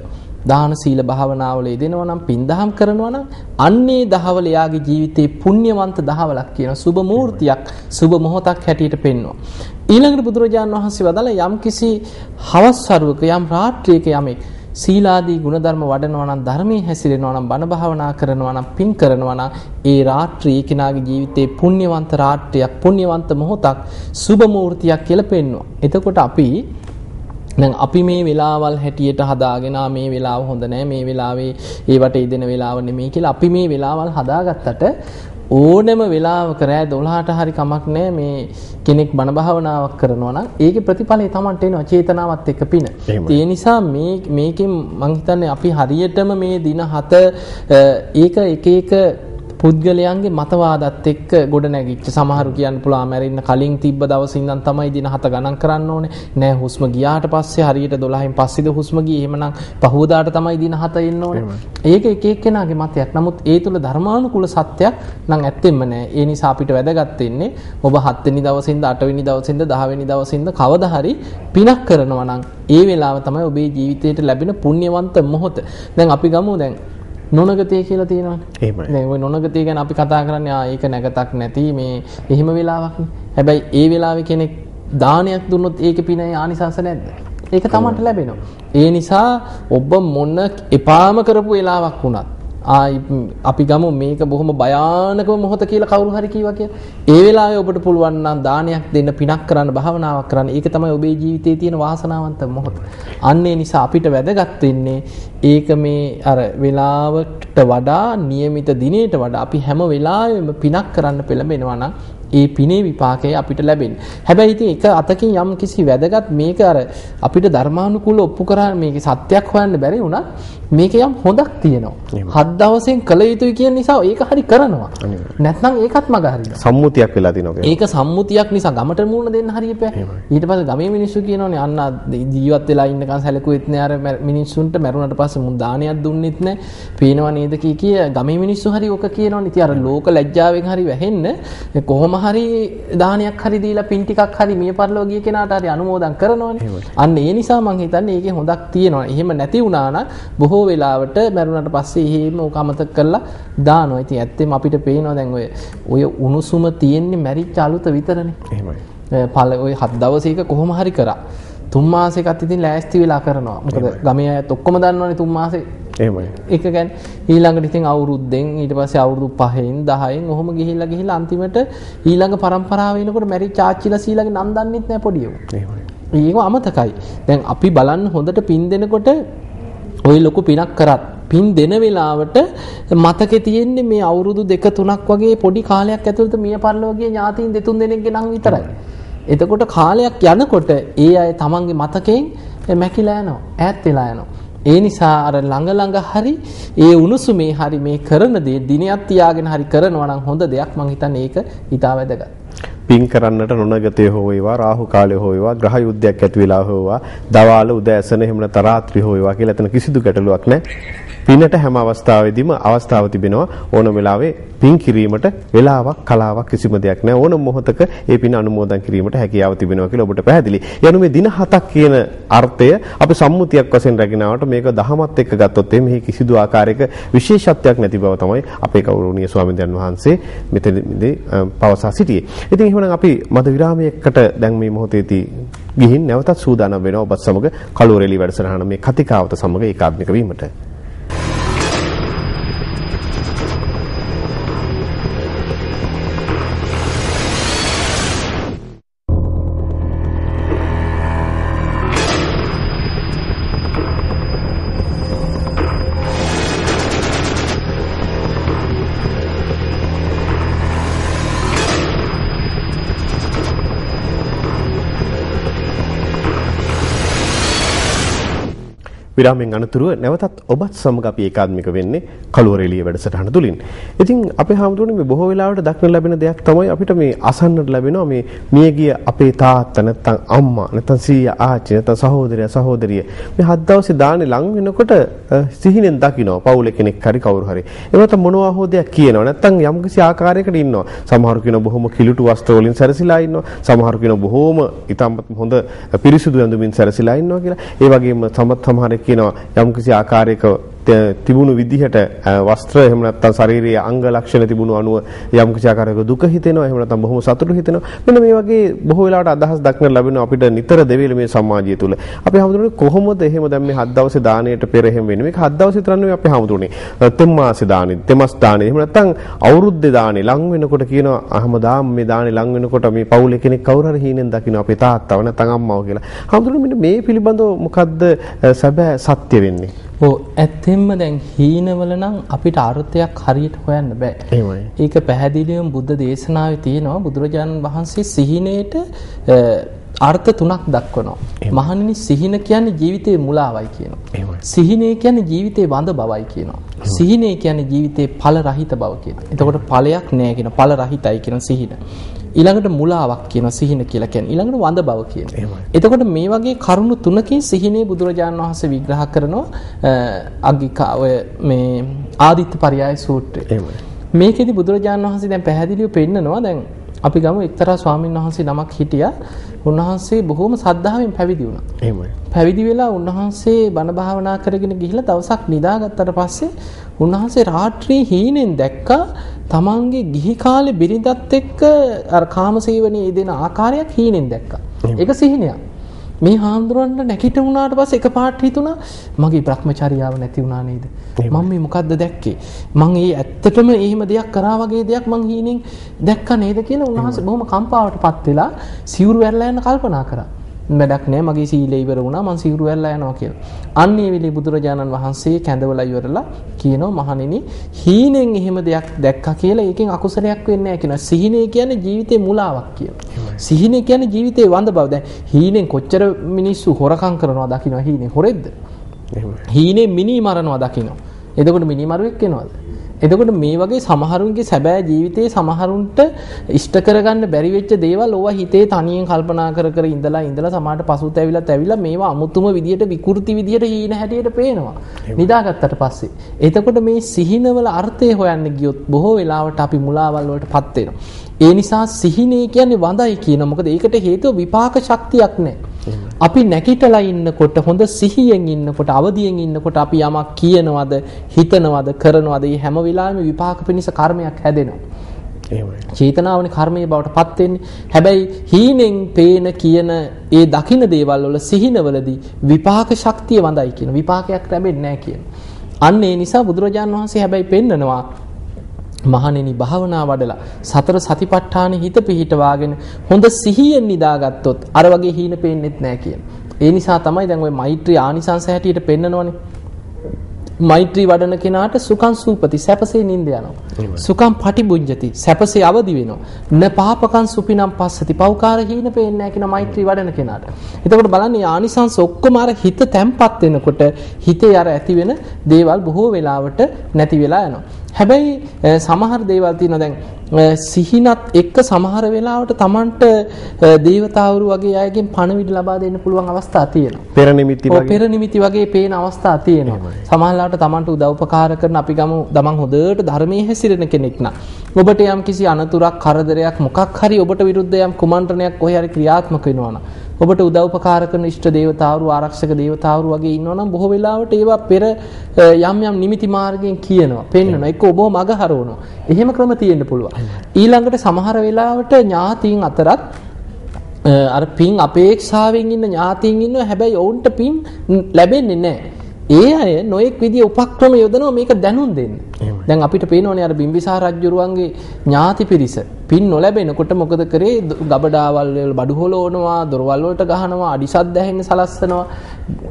දාන සීල භාවනාවල යෙදෙනවා නම් පින්දහම් කරනවා නම් අන්නේ දහවල යාගේ ජීවිතේ පුණ්‍යවන්ත දහවලක් කියන සුබ මූර්තියක් සුබ මොහොතක් හැටියට පෙන්වනවා. ඊළඟට බුදුරජාණන් වහන්සේ වදාළ යම් කිසි හවස් සරුවක යම් රාත්‍රියක යමෙක් සීලාදී ගුණධර්ම වඩනවා නම් ධර්මයේ හැසිරෙනවා නම් බණ භාවනා කරනවා නම් පින් කරනවා නම් ඒ රාත්‍රියේ කෙනාගේ ජීවිතේ පුණ්‍යවන්ත රාත්‍රියක් පුණ්‍යවන්ත මොහොතක් සුබ මූර්තියක් කියලා පෙන්වනවා. එතකොට අපි දැන් අපි මේ වෙලාවල් හැටියට හදාගෙන මේ වෙලාව හොඳ නැහැ මේ වෙලාවේ ඒවට ඉදෙන වෙලාව නෙමෙයි කියලා අපි මේ වෙලාවල් හදාගත්තට ඕනෑම වෙලාවක රෑ 12ට හරි කමක් නැහැ මේ කෙනෙක් බණ භාවනාවක් කරනවා නම් ඒකේ ප්‍රතිඵලය Tamanට එනවා. චේතනාවත් එක්ක පින. ඒ නිසා මේ මේකෙන් මම හිතන්නේ අපි හරියටම මේ දින 7 ඒක එක එක පුද්ගලයන්ගේ මතවාදත් එක්ක ගොඩ නැගිච්ච සමහරු කියන්න පුළුවන් මැරෙන්න කලින් තිබ්බ දවසේ ඉඳන් තමයි දින 7 ගණන් කරන්න ඕනේ. නෑ හුස්ම ගියාට පස්සේ හරියට 12න් පස්සේද හුස්ම ගියේ. එහෙමනම් පහවදාට තමයි දින 7 එන්න ඕනේ. ඒක එක එක්කෙනාගේ මතයක්. නමුත් ඒ තුල ධර්මානුකූල සත්‍යයක් නම් ඇත්තෙම නෑ. ඒ නිසා අපිට වැදගත් වෙන්නේ ඔබ 7 වෙනි දවසින්ද 8 වෙනි දවසින්ද 10 වෙනි දවසින්ද කවදා හරි පිනක් කරනවා නම් ඒ වෙලාව තමයි ඔබේ ජීවිතයට ලැබෙන පුණ්‍යවන්ත මොහොත. දැන් අපි ගමු දැන් නොනගතය කියලා. දැන් ওই නොනගතය ගැන අපි කතා කරන්නේ ඒක නැගතක් නැති මේ එහෙම වෙලාවක්නේ. හැබැයි ඒ වෙලාවේ කෙනෙක් දානයක් දුන්නොත් ඒකේ පිනේ ආනිසංස නැද්ද? ඒක තමන්ට ලැබෙනවා. ඒ නිසා ඔබ මොන එපාම කරපු වෙලාවක් වුණත් අපි ගමු මේක බොහොම භයානකම මොහොත කියලා කවුරු හරි කිව්වා කියලා. ඒ වෙලාවේ ඔබට පුළුවන් නම් දානයක් දෙන්න පිනක් කරන්න භාවනාවක් කරන්න. ඒක තමයි ඔබේ ජීවිතයේ තියෙන වාසනාවන්ත මොහොත. අන්න ඒ නිසා අපිට වැදගත් වෙන්නේ ඒක මේ අර වෙලාවට වඩා નિયમિત දිනේට වඩා අපි හැම වෙලාවෙම පිනක් කරන්න පෙළඹෙනවා නම් ඒ පිනේ විපාකය අපිට ලැබෙන්නේ. හැබැයි ඉතින් එක අතකින් යම් කිසි වැදගත් මේක අර අපිට ධර්මානුකූල ඔප්පු කරා මේකේ සත්‍යයක් හොයන්න බැරි වුණා මේක යම් හොඳක් තියෙනවා. හත් දවසෙන් කළ යුතුයි කියන නිසා ඒක හරි කරනවා. නැත්නම් ඒකත් මග හරිනවා. සම්මුතියක් වෙලා තිනවා ඒක සම්මුතියක් නිසා ගමට මූණ දෙන්න හරියපෑ. ඊට පස්සේ ගමේ මිනිස්සු කියනෝනේ අන්න ජීවත් වෙලා ඉන්නකන් සැලකුවෙත් නෑ අර මිනිස්සුන්ට මැරුණට පස්සේ මුන් දානයක් දුන්නෙත් නෑ. පේනව නේද කී කිය ගමේ මිනිස්සු හරි ඔක කියනෝනේ. ඉතින් අර ලෝක ලැජ්ජාවෙන් හරි වැහෙන්න කොහොම හරි දානයක් හරි දීලා පින් ටිකක් හරි මිය පරලෝ ගිය කෙනාට හරි අනුමෝදන් කරනවනේ. අන්න ඒ නිසා මම හිතන්නේ ඒකේ හොඳක් තියෙනවා. එහෙම නැති වුණා නම් බොහෝ වෙලාවට මරුණාට පස්සේ එහෙම උක අමතක කරලා දානවා. ඉතින් ඇත්තෙම අපිට පේනවා දැන් ඔය ඔය උණුසුම තියෙන්නේ මැරිච්ච අලුත විතරනේ. එහෙමයි. පළ ඔය හත් දවසේක කොහොම හරි කරා. තුන් මාසෙකත් ඉතින් ලෑස්ති වෙලා කරනවා. මොකද ගමේ අයත් ඔක්කොම දන්නවනේ තුන් මාසේ එහෙමයි. ඒක ගැන ඊළඟට ඉතින් අවුරුද්දෙන් ඊට පස්සේ අවුරුදු 5න් 10න් ඔහොම ගිහිල්ලා ගිහිල්ලා අන්තිමට ඊළඟ පරම්පරාව එනකොට මැරි චාච්චිලා සීලාගේ නම් දන්නෙත් නැහැ පොඩියෝ. එහෙමයි. ඒක අමතකයි. දැන් අපි බලන්න හොඳට පින් දෙනකොට ওই ලොකු පිනක් කරත් පින් දෙන වෙලාවට මතකේ තියෙන්නේ මේ අවුරුදු දෙක තුනක් වගේ පොඩි කාලයක් ඇතුළත මිය පරලෝකීය ඥාතීන් දෙතුන් දෙනෙක්ගේ නම් විතරයි. එතකොට කාලයක් යනකොට ඒ අය තමන්ගේ මතකයෙන් මැකිලා යනවා ඈත් වෙලා යනවා ඒ නිසා අර ළඟ ළඟ හරි ඒ උණුසුමේ හරි මේ කරන දේ දිනයක් තියාගෙන හරි කරනවා නම් හොඳ දෙයක් මං හිතන්නේ ඒක ඊට වැදගත්. පින් කරන්නට නොනගතේ හෝ වේවා රාහු කාලේ හෝ වේවා ග්‍රහ යුද්ධයක් ඇති වෙලා හෝ වේවා දවාල උදෑසන එහෙම නැත්නම් රාත්‍රී හෝ වේවා කියලා එතන කිසිදු ගැටලුවක් නැහැ. පිනට හැම අවස්ථාවෙදීම අවස්ථාව තිබෙනවා ඕන වෙලාවේ පින් කිරීමට වෙලාවක් කලාවක් කිසිම දෙයක් නැහැ ඕන මොහොතක ඒ පින අනුමෝදන් කිරීමට හැකියාව තිබෙනවා කියලා ඔබට පැහැදිලි. යනු මේ දින හතක් කියන අර්ථය අපි සම්මුතියක් වශයෙන් රැගෙනවට මේක දහමත් එක්ක ගත්තොත් මේ කිසිදු ආකාරයක විශේෂත්වයක් නැති බව තමයි අපේ ගෞරවනීය ස්වාමීන් වහන්සේ මෙතනදී පවසා සිටියේ. ඉතින් එහෙනම් අපි මද විරාමයකට දැන් මේ මොහොතේදී ගිහින් නැවතත් සූදානම් වෙනවා ඔබත් සමග කලුවරෙලි වැඩසටහන මේ කතිකාවත සමග ඒකාත්මික වීමට. විරාමෙන් අනතුරුව නැවතත් ඔබත් සමග අපි ඒකාත්මික වෙන්නේ කළුවරෙලිය වැඩසටහන තුලින්. ඉතින් අපේ හැමෝටම මේ බොහෝ වෙලාවට දක්න ලැබෙන දෙයක් තමයි අපිට මේ අසන්නට ලැබෙනවා මේ මියගිය අපේ තාත්තා නැත්නම් අම්මා නැත්නම් සීයා ආච්චි නැත්නම් සහෝදරයා සහෝදරිය මේ හත් දවසේ දානේ ලඟ වෙනකොට සිහිනෙන් දකින්නවා පවුල කෙනෙක් හරි කවුරු හරි. ඒවට මොනවා හෝ දෙයක් කියනවා නැත්නම් යම්කිසි ආකාරයකට ඉන්නවා. සමහරු කියන බොහොම කිලුටු වස්ත්‍ර වලින් සැරසිලා ඉන්නවා. සමහරු කියන බොහොම ඉතාමත් හොඳ පිරිසිදු ඇඳුමින් සැරසිලා ඉන්නවා කියලා. ඒ වගේම සමත් සමහරෙක් කියනවා. යම්කිසි ආකාරයක තිබුණු විදිහට වස්ත්‍ර එහෙම නැත්නම් ශාරීරික අංග ලක්ෂණ තිබුණු අනුව යම් කිසි ආකාරයක දුක හිතෙනවා එහෙම නැත්නම් බොහොම සතුටු හිතෙනවා. මෙන්න මේ වගේ බොහෝ වෙලාවට අදහස් දක්න ලැබෙන අපිට නිතර දෙවිල මේ සමාජය තුල අපි හමුදුනේ කොහොමද එහෙම දැන් මේ හත් දවසේ දාණයට පෙර එහෙම වෙන්නේ? මේක හත් දවසේ විතර නෙවෙයි අපි හමුදුනේ තෙම්මාසේ දාණය තෙමස් දාණය. එහෙම නැත්නම් අවුරුද්දේ දාණය ලං වෙනකොට කියනවා අහමදාම් මේ දාණය ලං වෙනකොට මේ පවුලේ කෙනෙක් කවුරු හරි හීනෙන් දකින්න අපේ තාත්තව. නැත්නම් අම්මව කියලා. හමුදුනේ මෙන්න මේ පිළිබඳව මොකද්ද සැබෑ සත්‍ය වෙන්නේ? ඔව් ඇත්තෙන්ම දැන් හීනවල නම් අපිට අර්ථයක් හරියට හොයන්න බෑ. ඒක පැහැදිලිවම බුද්ධ දේශනාවේ තියෙනවා බුදුරජාණන් වහන්සේ සිහිනේට අර්ථ තුනක් දක්වනවා. මහණෙනි සිහින කියන්නේ ජීවිතේ මුලාවයි කියනවා. සිහිනේ කියන්නේ ජීවිතේ වඳ බවයි කියනවා. සිහිනේ කියන්නේ ජීවිතේ ඵල රහිත බව කියනවා. එතකොට ඵලයක් නෑ කියන ඵල රහිතයි කියන සිහින. ඊළඟට මුලාවක් කියන සිහින කියලා කියන්නේ ඊළඟට වඳ බව කියනවා. එතකොට මේ වගේ කරුණු තුනකින් සිහිනේ බුදුරජාණන් වහන්සේ විග්‍රහ කරනවා අග්ගිකා ඔය මේ ආදිත්‍ය පරයය සූත්‍රය. මේකෙදි බුදුරජාණන් වහන්සේ දැන් පැහැදිලිව පෙන්නනවා දැන් අපි ගමු එක්තරා ස්වාමීන් වහන්සේ නමක් හිටියා. උන්වහන්සේ බොහොම සද්ධාවෙන් පැවිදි වුණා. එහෙමයි. පැවිදි වෙලා උන්වහන්සේ බණ භාවනා කරගෙන ගිහිල්ලා දවසක් නිදාගත්තට පස්සේ උන්වහන්සේ රාත්‍රී හීනෙන් දැක්කා තමන්ගේ ගිහි කාලේ බිරිඳත් එක්ක අර කාමසේවනයේ යෙදෙන ආකාරයක් හීනෙන් දැක්කා. ඒක සිහිනයක්. මේ හාමුදුරන්ට නැගිට වුණාට පස්සේ එකපාරට හිතුණා මගේ Brahmacharyaව නැති වුණා නේද? මම මේ මොකද්ද දැක්කේ? මං ඒ ඇත්තටම එහෙම දෙයක් කරා වගේ දෙයක් මං හීනෙන් දැක්කා නේද කියලා උන්වහන්සේ බොහොම කම්පාවටපත් වෙලා සිවුරු ඇරලා යන කල්පනා කරා. වැඩක් නෑ මගේ සීලය ඉවර වුණා මං සිවුරු ඇරලා යනවා කියලා. අන්න වෙලේ බුදුරජාණන් වහන්සේ කැඳවලා ඉවරලා කියනවා මහණෙනි හීනෙන් එහෙම දෙයක් දැක්කා කියලා ඒකෙන් අකුසලයක් වෙන්නේ නැහැ කියනවා. සිහිනේ කියන්නේ ජීවිතේ මුලාවක් කියලා. සිහිනේ කියන්නේ ජීවිතේ වඳ බව. දැන් හීනෙන් කොච්චර මිනිස්සු හොරකම් කරනවා දකින්න හීනේ හොරෙද්ද? හීනේ මිනි මරනවා දකින්න. එතකොට මිනි මරුවෙක් වෙනවද? එතකොට මේ වගේ සමහරුන්ගේ සැබෑ ජීවිතයේ සමහරුන්ට ඉෂ්ට කරගන්න බැරි වෙච්ච දේවල් ඕවා හිතේ තනියෙන් කල්පනා කර කර ඉඳලා ඉඳලා සමහරට පසුත ඇවිලත් ඇවිල්ලා මේවා අමුතුම විදියට විකෘති විදියට හීන හැටියට පේනවා. නිදාගත්තට පස්සේ. එතකොට මේ සිහිනවල අර්ථය හොයන්න ගියොත් බොහෝ වෙලාවට අපි මුලාවල් වලටපත් වෙනවා. ඒ නිසා සිහිනේ කියන්නේ වඳයි කියන. මොකද ඒකට හේතුව විපාක ශක්තියක් නැහැ. අපි නැගිටලා ඉන්නකොට හොඳ සිහියෙන් ඉන්නකොට අවදියෙන් ඉන්නකොට අපි යමක් කියනවද හිතනවද කරනවද මේ හැම වෙලාවෙම විපාක පිණිස කර්මයක් හැදෙනවා. එහෙමයි. චේතනාවනේ කර්මයේ බවට පත් වෙන්නේ. හැබැයි හීනෙන් පේන කියන ඒ දකින දේවල් වල සිහිනවලදී විපාක ශක්තිය වඳයි කියන විපාකයක් ලැබෙන්නේ නැහැ කියන. අන්න ඒ නිසා බුදුරජාන් වහන්සේ හැබැයි පෙන්නනවා මහණෙනි භාවනා වඩලා සතර සතිපට්ඨානෙ හිත පිහිටවාගෙන හොඳ සිහියෙන් නිදාගත්තොත් අර වගේ හීන පේන්නෙත් නැහැ කියන. ඒ නිසා තමයි දැන් ওই මෛත්‍රී ආනිසංස හැටියට පෙන්නනවනේ. මෛත්‍රී වඩන කෙනාට සුඛං සූපති සැපසේ නිින්ද යනවා. සුඛං පටිබුඤ්ජති සැපසේ අවදි වෙනවා. න පාපකං සුපිනම් පස්සති පෞකාර හීන පේන්නේ නැහැ කියන මෛත්‍රී වඩන කෙනාට. එතකොට බලන්න ආනිසංස ඔක්කොම අර හිත තැම්පත් වෙනකොට හිතේ අර ඇති වෙන දේවල් බොහෝ වෙලාවට නැති වෙලා යනවා. හැබැයි සමහර දේවල් තියෙනවා දැන් සිහිනත් එක්ක සමහර වෙලාවට Tamanට දේවතාවුරු වගේ අයගෙන් පණවිඩ ලබා දෙන්න පුළුවන් අවස්ථා තියෙනවා. පෙර නිමිති වගේ. පෙර නිමිති වගේ පේන අවස්ථා තියෙනවා. සමහරවිට Tamanට උදව්පකාර කරන අපි ගමු තමන් හොඳට ධර්මයේ හැසිරෙන කෙනෙක් නම් ඔබට යම් කිසි අනතුරක් කරදරයක් මොකක් හරි ඔබට විරුද්ධ යම් කුමන්ත්‍රණයක් කොහේ හරි ක්‍රියාත්මක වෙනවා නම් ඔබට උදව්පකාර කරන ඉෂ්ට දේවතාවරු ආරක්ෂක දේවතාවරු වගේ ඉන්නවා නම් බොහෝ වෙලාවට ඒවා පෙර යම් යම් නිමිති මාර්ගයෙන් කියනවා පෙන්වනවා ඒක ඔබව මග හරවනවා. එහෙම ක්‍රම තියෙන්න පුළුවන්. ඊළඟට සමහර වෙලාවට ඥාතීන් අතරත් අර පින් අපේක්ෂාවෙන් ඉන්න ඥාතීන් ඉන්නවා. හැබැයි ඔවුන්ට පින් ලැබෙන්නේ නැහැ. ඒ අය නොඑක් විදිය උපක්‍රම යොදනවා මේක දැනුම් දෙන්න. දැන් අපිට පේනවනේ අර බිම්බිසාර රජුරුවන්ගේ ඥාති පිරිස පින් නොලැබෙනකොට මොකද කරේ ගබඩාවල් වල බඩු හොලවනවා, දොරවල් වලට ගහනවා, අඩිසත් ඇහෙන්න සලස්සනවා.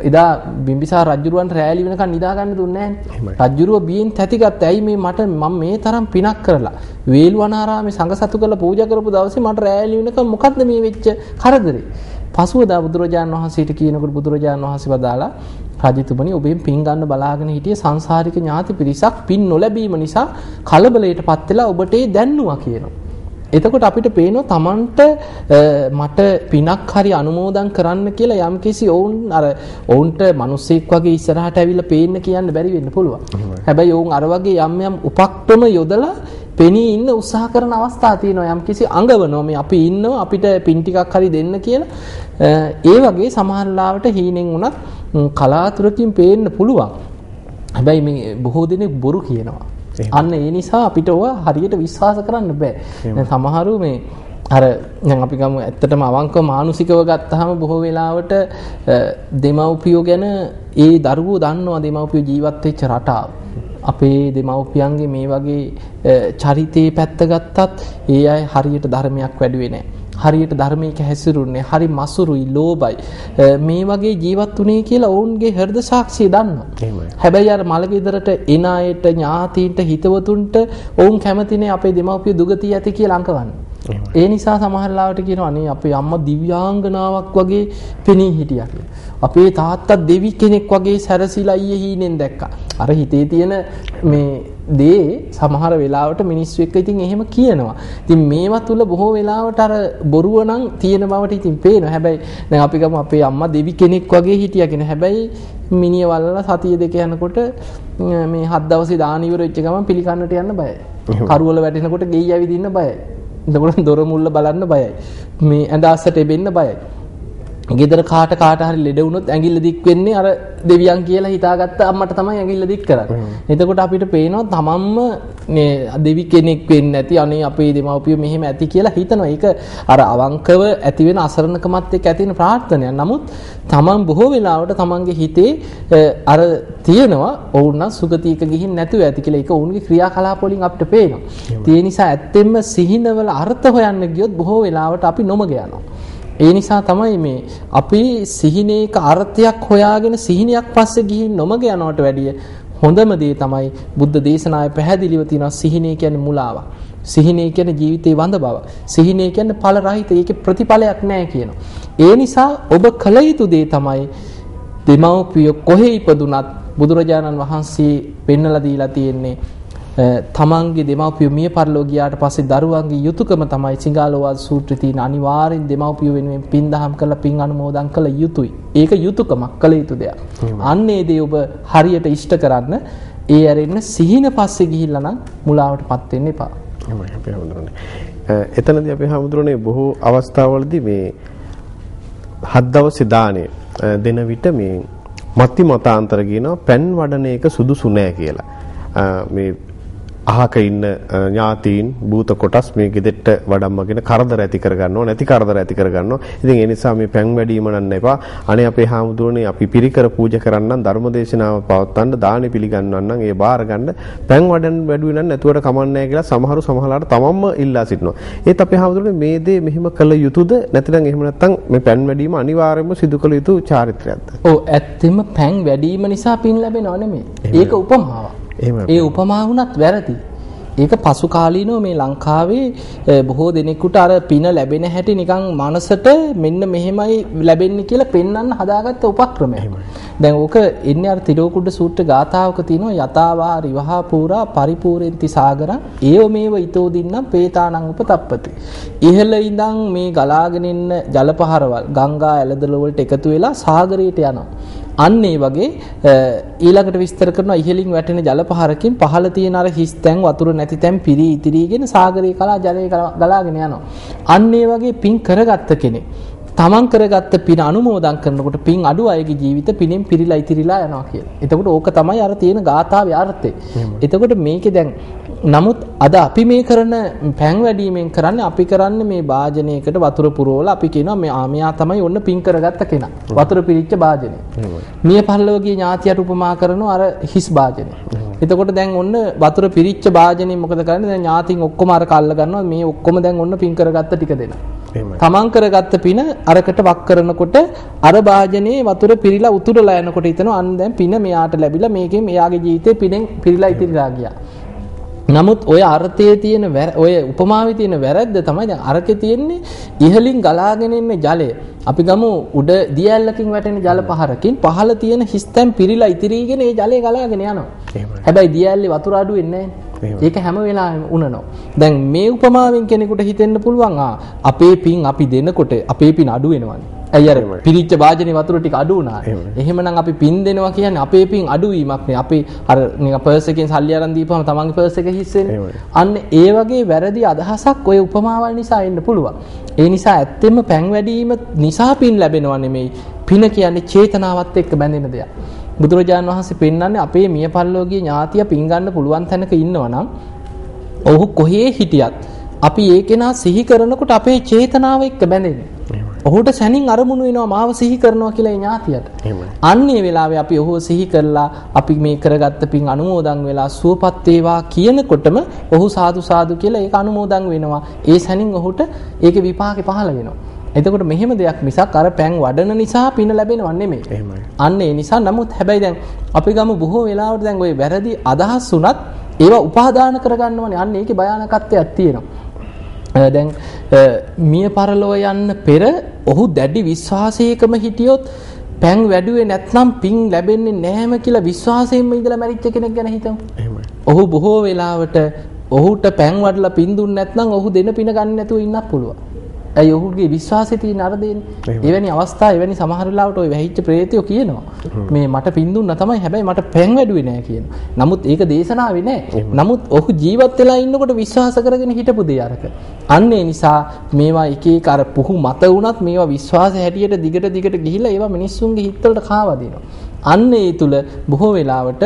එදා බිම්බිසාර රජුරුවන්ට රැලි වෙනකන් නිදා ගන්න දුන්නේ නැහැ. රජුරුව බියෙන් තැතිගත්ත. ඇයි මේ මට මම මේ තරම් පිනක් කරලා වේල්වනාරාමේ සංඝ සතු කරලා පූජා කරපු දවසේ මට රැලි වෙනකන් මොකද්ද මේ වෙච්ච කරදරේ? පසුවදා බුදුරජාන් වහන්සේට කියනකොට බුදුරජාන් වහන්සේ වදාලා රජතුමනි ඔබෙන් පින් ගන්න බලාගෙන හිටිය සංසාරික ඥාති පිරිසක් පින් නොලැබීම නිසා කලබලයටපත් වෙලා ඔබට ඒ දැන්නුවා කියනවා. එතකොට අපිට පේනවා Tamanට මට පිනක් හරි අනුමෝදන් කරන්න කියලා යම්කිසි ඔවුන් අර ඔවුන්ට මිනිස්සෙක් වගේ ඉස්සරහට ඇවිල්ලා පේන්න කියන්න බැරි වෙන්න පුළුවන්. හැබැයි ඔවුන් අර වගේ යම් යම් උපක්‍රම යොදලා පෙනී ඉන්න උත්සාහ කරන අවස්ථා තියෙනවා යම් කිසි අඟවනවා මේ අපි ඉන්නවා අපිට පින් ටිකක් හරි දෙන්න කියලා ඒ වගේ සමහර ලාවට හීනෙන් උනත් කලාතුරකින් පේන්න පුළුවන්. හැබැයි මේ බොහෝ දෙනෙක් බොරු කියනවා. අන්න ඒ නිසා අපිට ඕවා හරියට විශ්වාස කරන්න බෑ. දැන් සමහරු මේ අර දැන් අපි ගමු ඇත්තටම අවංකව මානසිකව ගත්තාම බොහෝ වෙලාවට දෙමව්පියෝ ගැන ඒ දරුවෝ දන්නවා දෙමව්පියෝ ජීවත් වෙච්ච රටාව. අපේ දෙමව්පියන්ගේ මේ වගේ චරිතේ පැත්ත ගත්තත් ඒ අය හරියට ධර්මයක් වැඩුවේ නැහැ. හරියට ධර්මයක හැසිරුන්නේ හරි මසුරුයි ලෝබයි මේ වගේ ජීවත් වුණේ කියලා ඔවුන්ගේ හෘද සාක්ෂිය දන්නවා. හැබැයි අර මලගෙදරට එන අයට ඥාතීන්ට හිතවතුන්ට ඔවුන් කැමතිනේ අපේ දෙමව්පිය දුගතිය ඇති කියලා අංකවන්නේ. ඒ නිසා සමහර ලාවට කියනවා අනේ අපේ අම්මා දිව්‍යාංගනාවක් වගේ පෙනී හිටියා කියලා. අපේ තාත්තා දෙවි කෙනෙක් වගේ සැරසිලා ඊයේ හීනෙන් දැක්කා. අර හිතේ තියෙන මේ දේ සමහර වෙලාවට මිනිස්සු එක්ක ඉතින් එහෙම කියනවා. ඉතින් මේවා තුල බොහෝ වෙලාවට අර බොරුව නම් තියෙන බවට ඉතින් පේනවා. හැබැයි දැන් අපි ගමු අපේ අම්මා දෙවි කෙනෙක් වගේ හිටියා කියන. හැබැයි මිනිය වල්ලා සතිය දෙක යනකොට මේ හත් දවසේ දාන ඉවර වෙච්ච ගමන් පිළිකන්නට යන්න බයයි. කරුවල වැටෙනකොට ගෙයි ඇවිදින්න බයයි. එතකොට දොර මුල්ල බලන්න බයයි. මේ ඇඳ අස්සට එබෙන්න බයයි. ගෙදර කාට කාට හරි ලෙඩ වුණොත් ඇඟිල්ල දික් වෙන්නේ අර දෙවියන් කියලා හිතාගත්ත අම්මට තමයි ඇඟිල්ල දික් කරන්නේ. එතකොට අපිට පේනවා තමන්ම මේ දෙවි කෙනෙක් වෙන්නේ නැති අනේ අපේ දෙමව්පියෝ මෙහෙම ඇති කියලා හිතනවා. ඒක අර අවංකව ඇති වෙන අසරණකමත් එක්ක ඇති වෙන ප්‍රාර්ථනයක්. නමුත් තමන් බොහෝ වෙලාවට තමන්ගේ හිතේ අර තියෙනවා ඔවුන් නම් සුගතියක ගිහින් නැතුව ඇති කියලා. ඒක ඔවුන්ගේ ක්‍රියාකලාප වලින් අපිට පේනවා. ඒ නිසා ඇත්තෙන්ම සිහිනවල අර්ථ හොයන්න ගියොත් බොහෝ වෙලාවට අපි නොමග යනවා. ඒ නිසා තමයි මේ අපි සිහිනේක අර්ථයක් හොයාගෙන සිහිනයක් පස්සේ ගිහින් නොමග යනවට වැඩිය හොඳම දේ තමයි බුද්ධ දේශනාවේ පැහැදිලිව තියෙනවා සිහිනේ කියන්නේ මුලාවක්. සිහිනේ කියන්නේ ජීවිතේ වඳ බව. සිහිනේ කියන්නේ ඵල රහිත. ඒකේ ප්‍රතිඵලයක් නැහැ කියනවා. ඒ නිසා ඔබ කල යුතු දේ තමයි දෙමව්පිය කොහේ ඉපදුනත් බුදුරජාණන් වහන්සේ පෙන්වලා දීලා තියෙන්නේ තමන්ගේ දෙමව්පියෝ මිය පරලෝ ගියාට පස්සේ දරුවන්ගේ යුතුයකම තමයි සිංහලෝවාද සූත්‍රයේ තියෙන අනිවාර්යෙන් දෙමව්පියෝ වෙනුවෙන් පින් දහම් කරලා පින් අනුමෝදන් කළ යුතුයි. ඒක යුතුයකමක් කළ යුතු දෙයක්. අන්න ඒ දේ ඔබ හරියට ඉෂ්ට කරන්න ඒ ඇරෙන්න සිහින පස්සේ ගිහිල්ලා නම් මුලාවටපත් වෙන්න එපා. එහෙමයි අපි හඳුරන්නේ. එතනදී අපි හඳුරන්නේ බොහෝ අවස්ථාවලදී මේ හත් දවසේ දාණය දෙන විට මේ මත්ති මතාන්තර කියනවා පෑන් වඩන එක සුදුසු නෑ කියලා. මේ අහක ඉන්න ඥාතීන් භූත කොටස් මේ ගෙදෙට්ට වඩම්මගෙන කරදර ඇති කරගන්නවා නැති කරදර ඇති කරගන්නවා. ඉතින් ඒ නිසා මේ පැන් වැඩිම නන්න එපා. අනේ අපේ හාමුදුරනේ අපි පිරිකර පූජා කරන්නම් ධර්මදේශනාව පවත්වන්න දානි පිළිගන්නවන්නම් ඒ බාර ගන්න පැන් වඩන් වැඩුවේ නම් නැතුවට කමන්නේ කියලා සමහරු සමහරලාට තමන්ම ඉල්ලා සිටිනවා. ඒත් අපේ හාමුදුරනේ මේ දේ මෙහිම කළ යුතුද නැත්නම් එහෙම නැත්නම් මේ පැන් වැඩිම අනිවාර්යයෙන්ම සිදු කළ යුතු චාරිත්‍රයක්ද? ඔව් ඇත්තෙම පැන් වැඩිම නිසා පින් ලැබෙනව නෙමෙයි. ඒක උපමාවක්. ඒ උපමා වුණත් වැරදි. ඒක පසු කාලීනව මේ ලංකාවේ බොහෝ දෙනෙකුට අර පින ලැබෙන හැටි නිකන් මනසට මෙන්න මෙහෙමයි ලැබෙන්නේ කියලා පෙන්වන්න හදාගත්ත උපක්‍රමයක්. දැන් ඕක එන්නේ අර තිරෝකුඩ සූත්‍ර ගාථාවක තියෙනවා යතාවා රිවහා පූරා පරිපූර්ෙන්ති සාගරං ඒව මේව ඊතෝ දින්නම් පේතානං උපතප්පති. ඉහළ ඉඳන් මේ ගලාගෙන ඉන්න ජල පහරවල් ගංගා ඇලදොල වලට එකතු වෙලා සාගරයට යනවා. අන්න ඒ වගේ ඊළඟට විස්තර කරනවා ඉහළින් වැටෙන ජල පහරකින් පහළ තියෙන අර හිස් තැන් වතුර නැති තැන් පිරී ඉතිරීගෙන සාගරේ කලා ජලය ගලාගෙන යනවා. අන්න ඒ වගේ පින් කරගත්ත කෙනෙක් තමන් කරගත්ත පින අනුමෝදන් කරනකොට පින් අඩු අයගේ ජීවිත පිනෙන් පිරීලා ඉතිරිලා යනවා කියලා. එතකොට ඕක තමයි අර තියෙන ගාථාවේ අර්ථය. එතකොට මේකේ දැන් නමුත් අද අපි මේ කරන පැන් වැඩිමෙන් කරන්නේ අපි කරන්නේ මේ වාජනයකට වතුර පුරවලා අපි කියනවා මේ ආමියා තමයි ඔන්න පින් කරගත්ත කෙනා. වතුර පිරිච්ච වාජනය. මිය පල්ලවගේ ඥාතියට උපමා කරනවා අර හිස් වාජනය. එතකොට දැන් ඔන්න වතුර පිරිච්ච වාජනේ මොකද කරන්නේ? දැන් ඥාතින් ඔක්කොම අර කල්ල ගන්නවා මේ ඔක්කොම දැන් ඔන්න පින් කරගත්ත ටික දෙනවා. තමන් කරගත්ත පින අරකට වක් කරනකොට අර භාජනයේ වතුර පිරීලා උතුරලා යනකොට හිතනවා අන්න දැන් පින මෙයාට ලැබිලා මේකෙන් මෙයාගේ ජීවිතේ පිනෙන් පිරීලා ඉතිරිලා ගියා. නමුත් ඔය අර්ථයේ තියෙන ඔය උපමාවේ තියෙන වැරද්ද තමයි දැන් අරකේ තියෙන්නේ ඉහලින් ගලාගෙන ඉන්න ජලය. අපි ගමු උඩ දියැලකින් වැටෙන ජල පහරකින් පහළ තියෙන හිස්තැන් පිරීලා ඉතිරීගෙන ඒ ජලය ගලාගෙන යනවා. හැබැයි දියැලේ වතුර අඩු වෙන්නේ ඒක හැම වෙලාවෙම උනනවා. දැන් මේ උපමාවෙන් කෙනෙකුට හිතෙන්න පුළුවන් අපේ පින් අපි දෙනකොට අපේ පින් අඩු වෙනවනේ. ඇයි අර පිරිච්ච වාජනේ වතුර ටික අඩු වුණා. එහෙමනම් අපි පින් දෙනවා කියන්නේ අපේ පින් අඩු වීමක් නේ. අපි අර නිකන් පර්ස් එකෙන් සල්ලි අරන් දීපුවම තමන්ගේ පර්ස් එක හිස් අන්න ඒ වගේ වැරදි අදහසක් ඔය උපමාවල් නිසා එන්න පුළුවන්. ඒ නිසා ඇත්තෙම පැන් වැඩිම නිසා පින් ලැබෙනවා නෙමෙයි. පින කියන්නේ චේතනාවත් එක්ක බැඳෙන දෙයක්. බුදුරජාණන් වහන්සේ පෙන්වන්නේ අපේ මිය පරලෝකීය ඥාතිය පින් ගන්න පුළුවන් තැනක ඉන්නවා නම් ඔහු කොහේ හිටියත් අපි ඒ කෙනා සිහි කරනකොට අපේ චේතනාව එක්ක බැඳෙන්නේ. ඔහුට සැනින් අරමුණු වෙනවා මාව සිහි කරනවා කියලා ඥාතියට. අන්නේ වෙලාවේ අපි ඔහුව සිහි කරලා අපි මේ කරගත්ත පින් අනුමෝදන් වෙලා සුවපත් වේවා කියනකොටම ඔහු සාදු සාදු කියලා ඒක අනුමෝදන් වෙනවා. ඒ සැනින් ඔහුට ඒකේ විපාකේ පහළ වෙනවා. එතකොට මෙහෙම දෙයක් මිසක් අර පැන් වඩන නිසා පින ලැබෙනව නෙමෙයි. එහෙමයි. අන්න ඒ නිසා නමුත් හැබැයි දැන් අපි ගමු බොහෝ වෙලාවට දැන් ওই වැරදි අදහස් උනත් ඒවා උපාදාන කරගන්නවනේ. අන්න ඒකේ භයානකත්වයක් තියෙනවා. දැන් මිය පරලෝ යන්න පෙර ඔහු දැඩි විශ්වාසයකම හිටියොත් පැන් වැඩුවේ නැත්නම් පින් ලැබෙන්නේ නැහැම කියලා විශ්වාසයෙන්ම ඉඳලා මැරිච්ච කෙනෙක් ගැන හිතමු. ඔහු බොහෝ වෙලාවට ඔහුට පැන් වඩලා පින් දුන්නේ නැත්නම් ඔහු දෙන පින ගන්න නැතුව ඉන්නත් පුළුවන්. තියෙන අර දෙන්නේ. එවැනි අවස්ථා එවැනි සමහර වෙලාවට ওই වැහිච්ච ප්‍රේතයෝ කියනවා. මේ මට පින් දුන්නා තමයි හැබැයි මට පැන් වැඩුවේ නෑ කියනවා. නමුත් ඒක දේශනාවේ නෑ. නමුත් ඔහු ජීවත් වෙලා ඉන්නකොට විශ්වාස කරගෙන හිටපු දේ අරක. අන්න ඒ නිසා මේවා එක එක අර පුහු මත වුණත් මේවා විශ්වාස හැටියට දිගට දිගට ගිහිල්ලා ඒවා මිනිස්සුන්ගේ හිතවලට කාවා දෙනවා. අන්න ඒ තුල බොහෝ වෙලාවට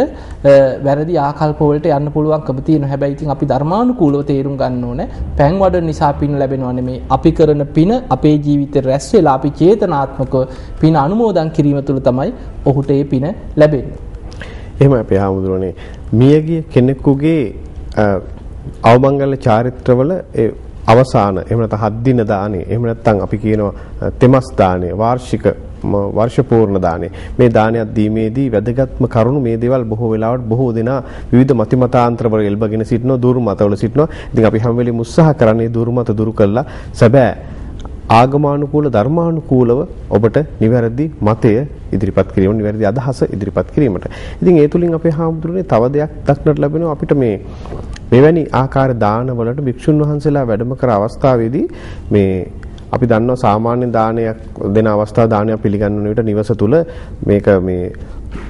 වැරදි ආකල්ප වලට යන්න පුළුවන්කම තියෙනවා. හැබැයි ඉතින් අපි ධර්මානුකූලව තේරුම් ගන්න ඕනේ. පැන් වඩන නිසා පින් ලැබෙනව නෙමෙයි. අපි කරන පින අපේ ජීවිතේ රැස් වෙලා අපි චේතනාත්මකව පින අනුමෝදන් කිරීම තුළ තමයි ඔහුට ඒ පින ලැබෙන්නේ. එහෙම අපේ ආමුදුරනේ මියගිය කෙනෙකුගේ අවමංගල චාරිත්‍රවල ඒ අවසාන එහෙම නැත්නම් හත් දින දානේ එහෙම නැත්නම් අපි කියනවා තෙමස් දානේ වාර්ෂික වර්ෂ පූර්ණ දානේ. මේ දානයක් දීමේදී වැදගත්ම කරුණු මේ දේවල් බොහෝ වෙලාවට බොහෝ දෙනා විවිධ මතිමතාන්තරවල එල්බගෙන සිටිනවා දුරු මතවල සිටිනවා. ඉතින් අපි හැම වෙලෙම උත්සාහ කරන්නේ දුරු මත දුරු කළා. සැබෑ ආගමානුකූල ධර්මානුකූලව ඔබට නිවැරදි මතය ඉදිරිපත් කිරීම නිවැරදි අදහස ඉදිරිපත් කිරීමට. ඉතින් ඒ තුලින් අපේ හාමුදුරනේ තව දෙයක් දක්නට ලැබෙනවා අපිට මේ මෙවැනි ආකාර දානවලට භික්ෂුන් වහන්සේලා වැඩම කර අවස්ථාවේදී මේ අපි දන්නවා සාමාන්‍ය දානයක් දෙන අවස්ථාව දානයක් පිළිගන්නන විට නිවස තුල මේක මේ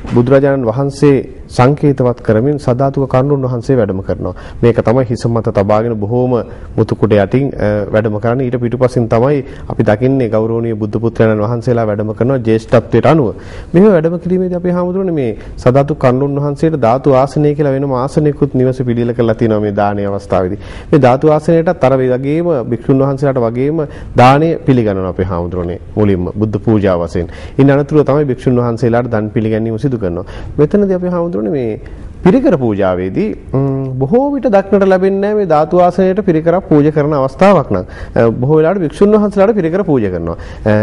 බුදුරජාණන් වහන්සේ සංකේතවත් කරමින් සදාතුක කරුණුන් වහන්සේ වැඩම කරනවා. මේක තමයි හිස මත තබාගෙන බොහෝම මුතු කුඩ යටින් වැඩම කරන්නේ. ඊට පිටුපසින් තමයි අපි දකින්නේ ගෞරවනීය බුදු පුත්‍රයන්න් වහන්සේලා වැඩම කරනවා ජේෂ්ඨත්වයට අනුව. මෙහෙම වැඩම කිරීමේදී අපි හාමුදුරනේ මේ සදාතුක කරුණුන් වහන්සේට ධාතු ආසනය කියලා වෙනම ආසනයකුත් නිවස පිළිල කරලා තියෙනවා මේ දානීය අවස්ථාවේදී. මේ ධාතු ආසනයටත් අර වගේම භික්ෂුන් වහන්සේලාට වගේම දානය පිළිගන්නවා අපේ හාමුදුරනේ මුලින්ම බුද්ධ පූජාව වශයෙන්. ඉන් අනතුරුව තමයි භික්ෂුන් වහන්සේලාට දන් පිළිගැනීම සිදු කරනවා. මෙතනදී අපි හාමුදුරනේ මේ පිරිකර පූජාවේදී බොහෝ විට දක්නට ලැබෙන්නේ මේ ධාතු ආසනයට පිරිකරක් පූජා කරන අවස්ථාවක් නම් බොහෝ වෙලාවට භික්ෂුන් වහන්සේලාට පිරිකර පූජා කරනවා.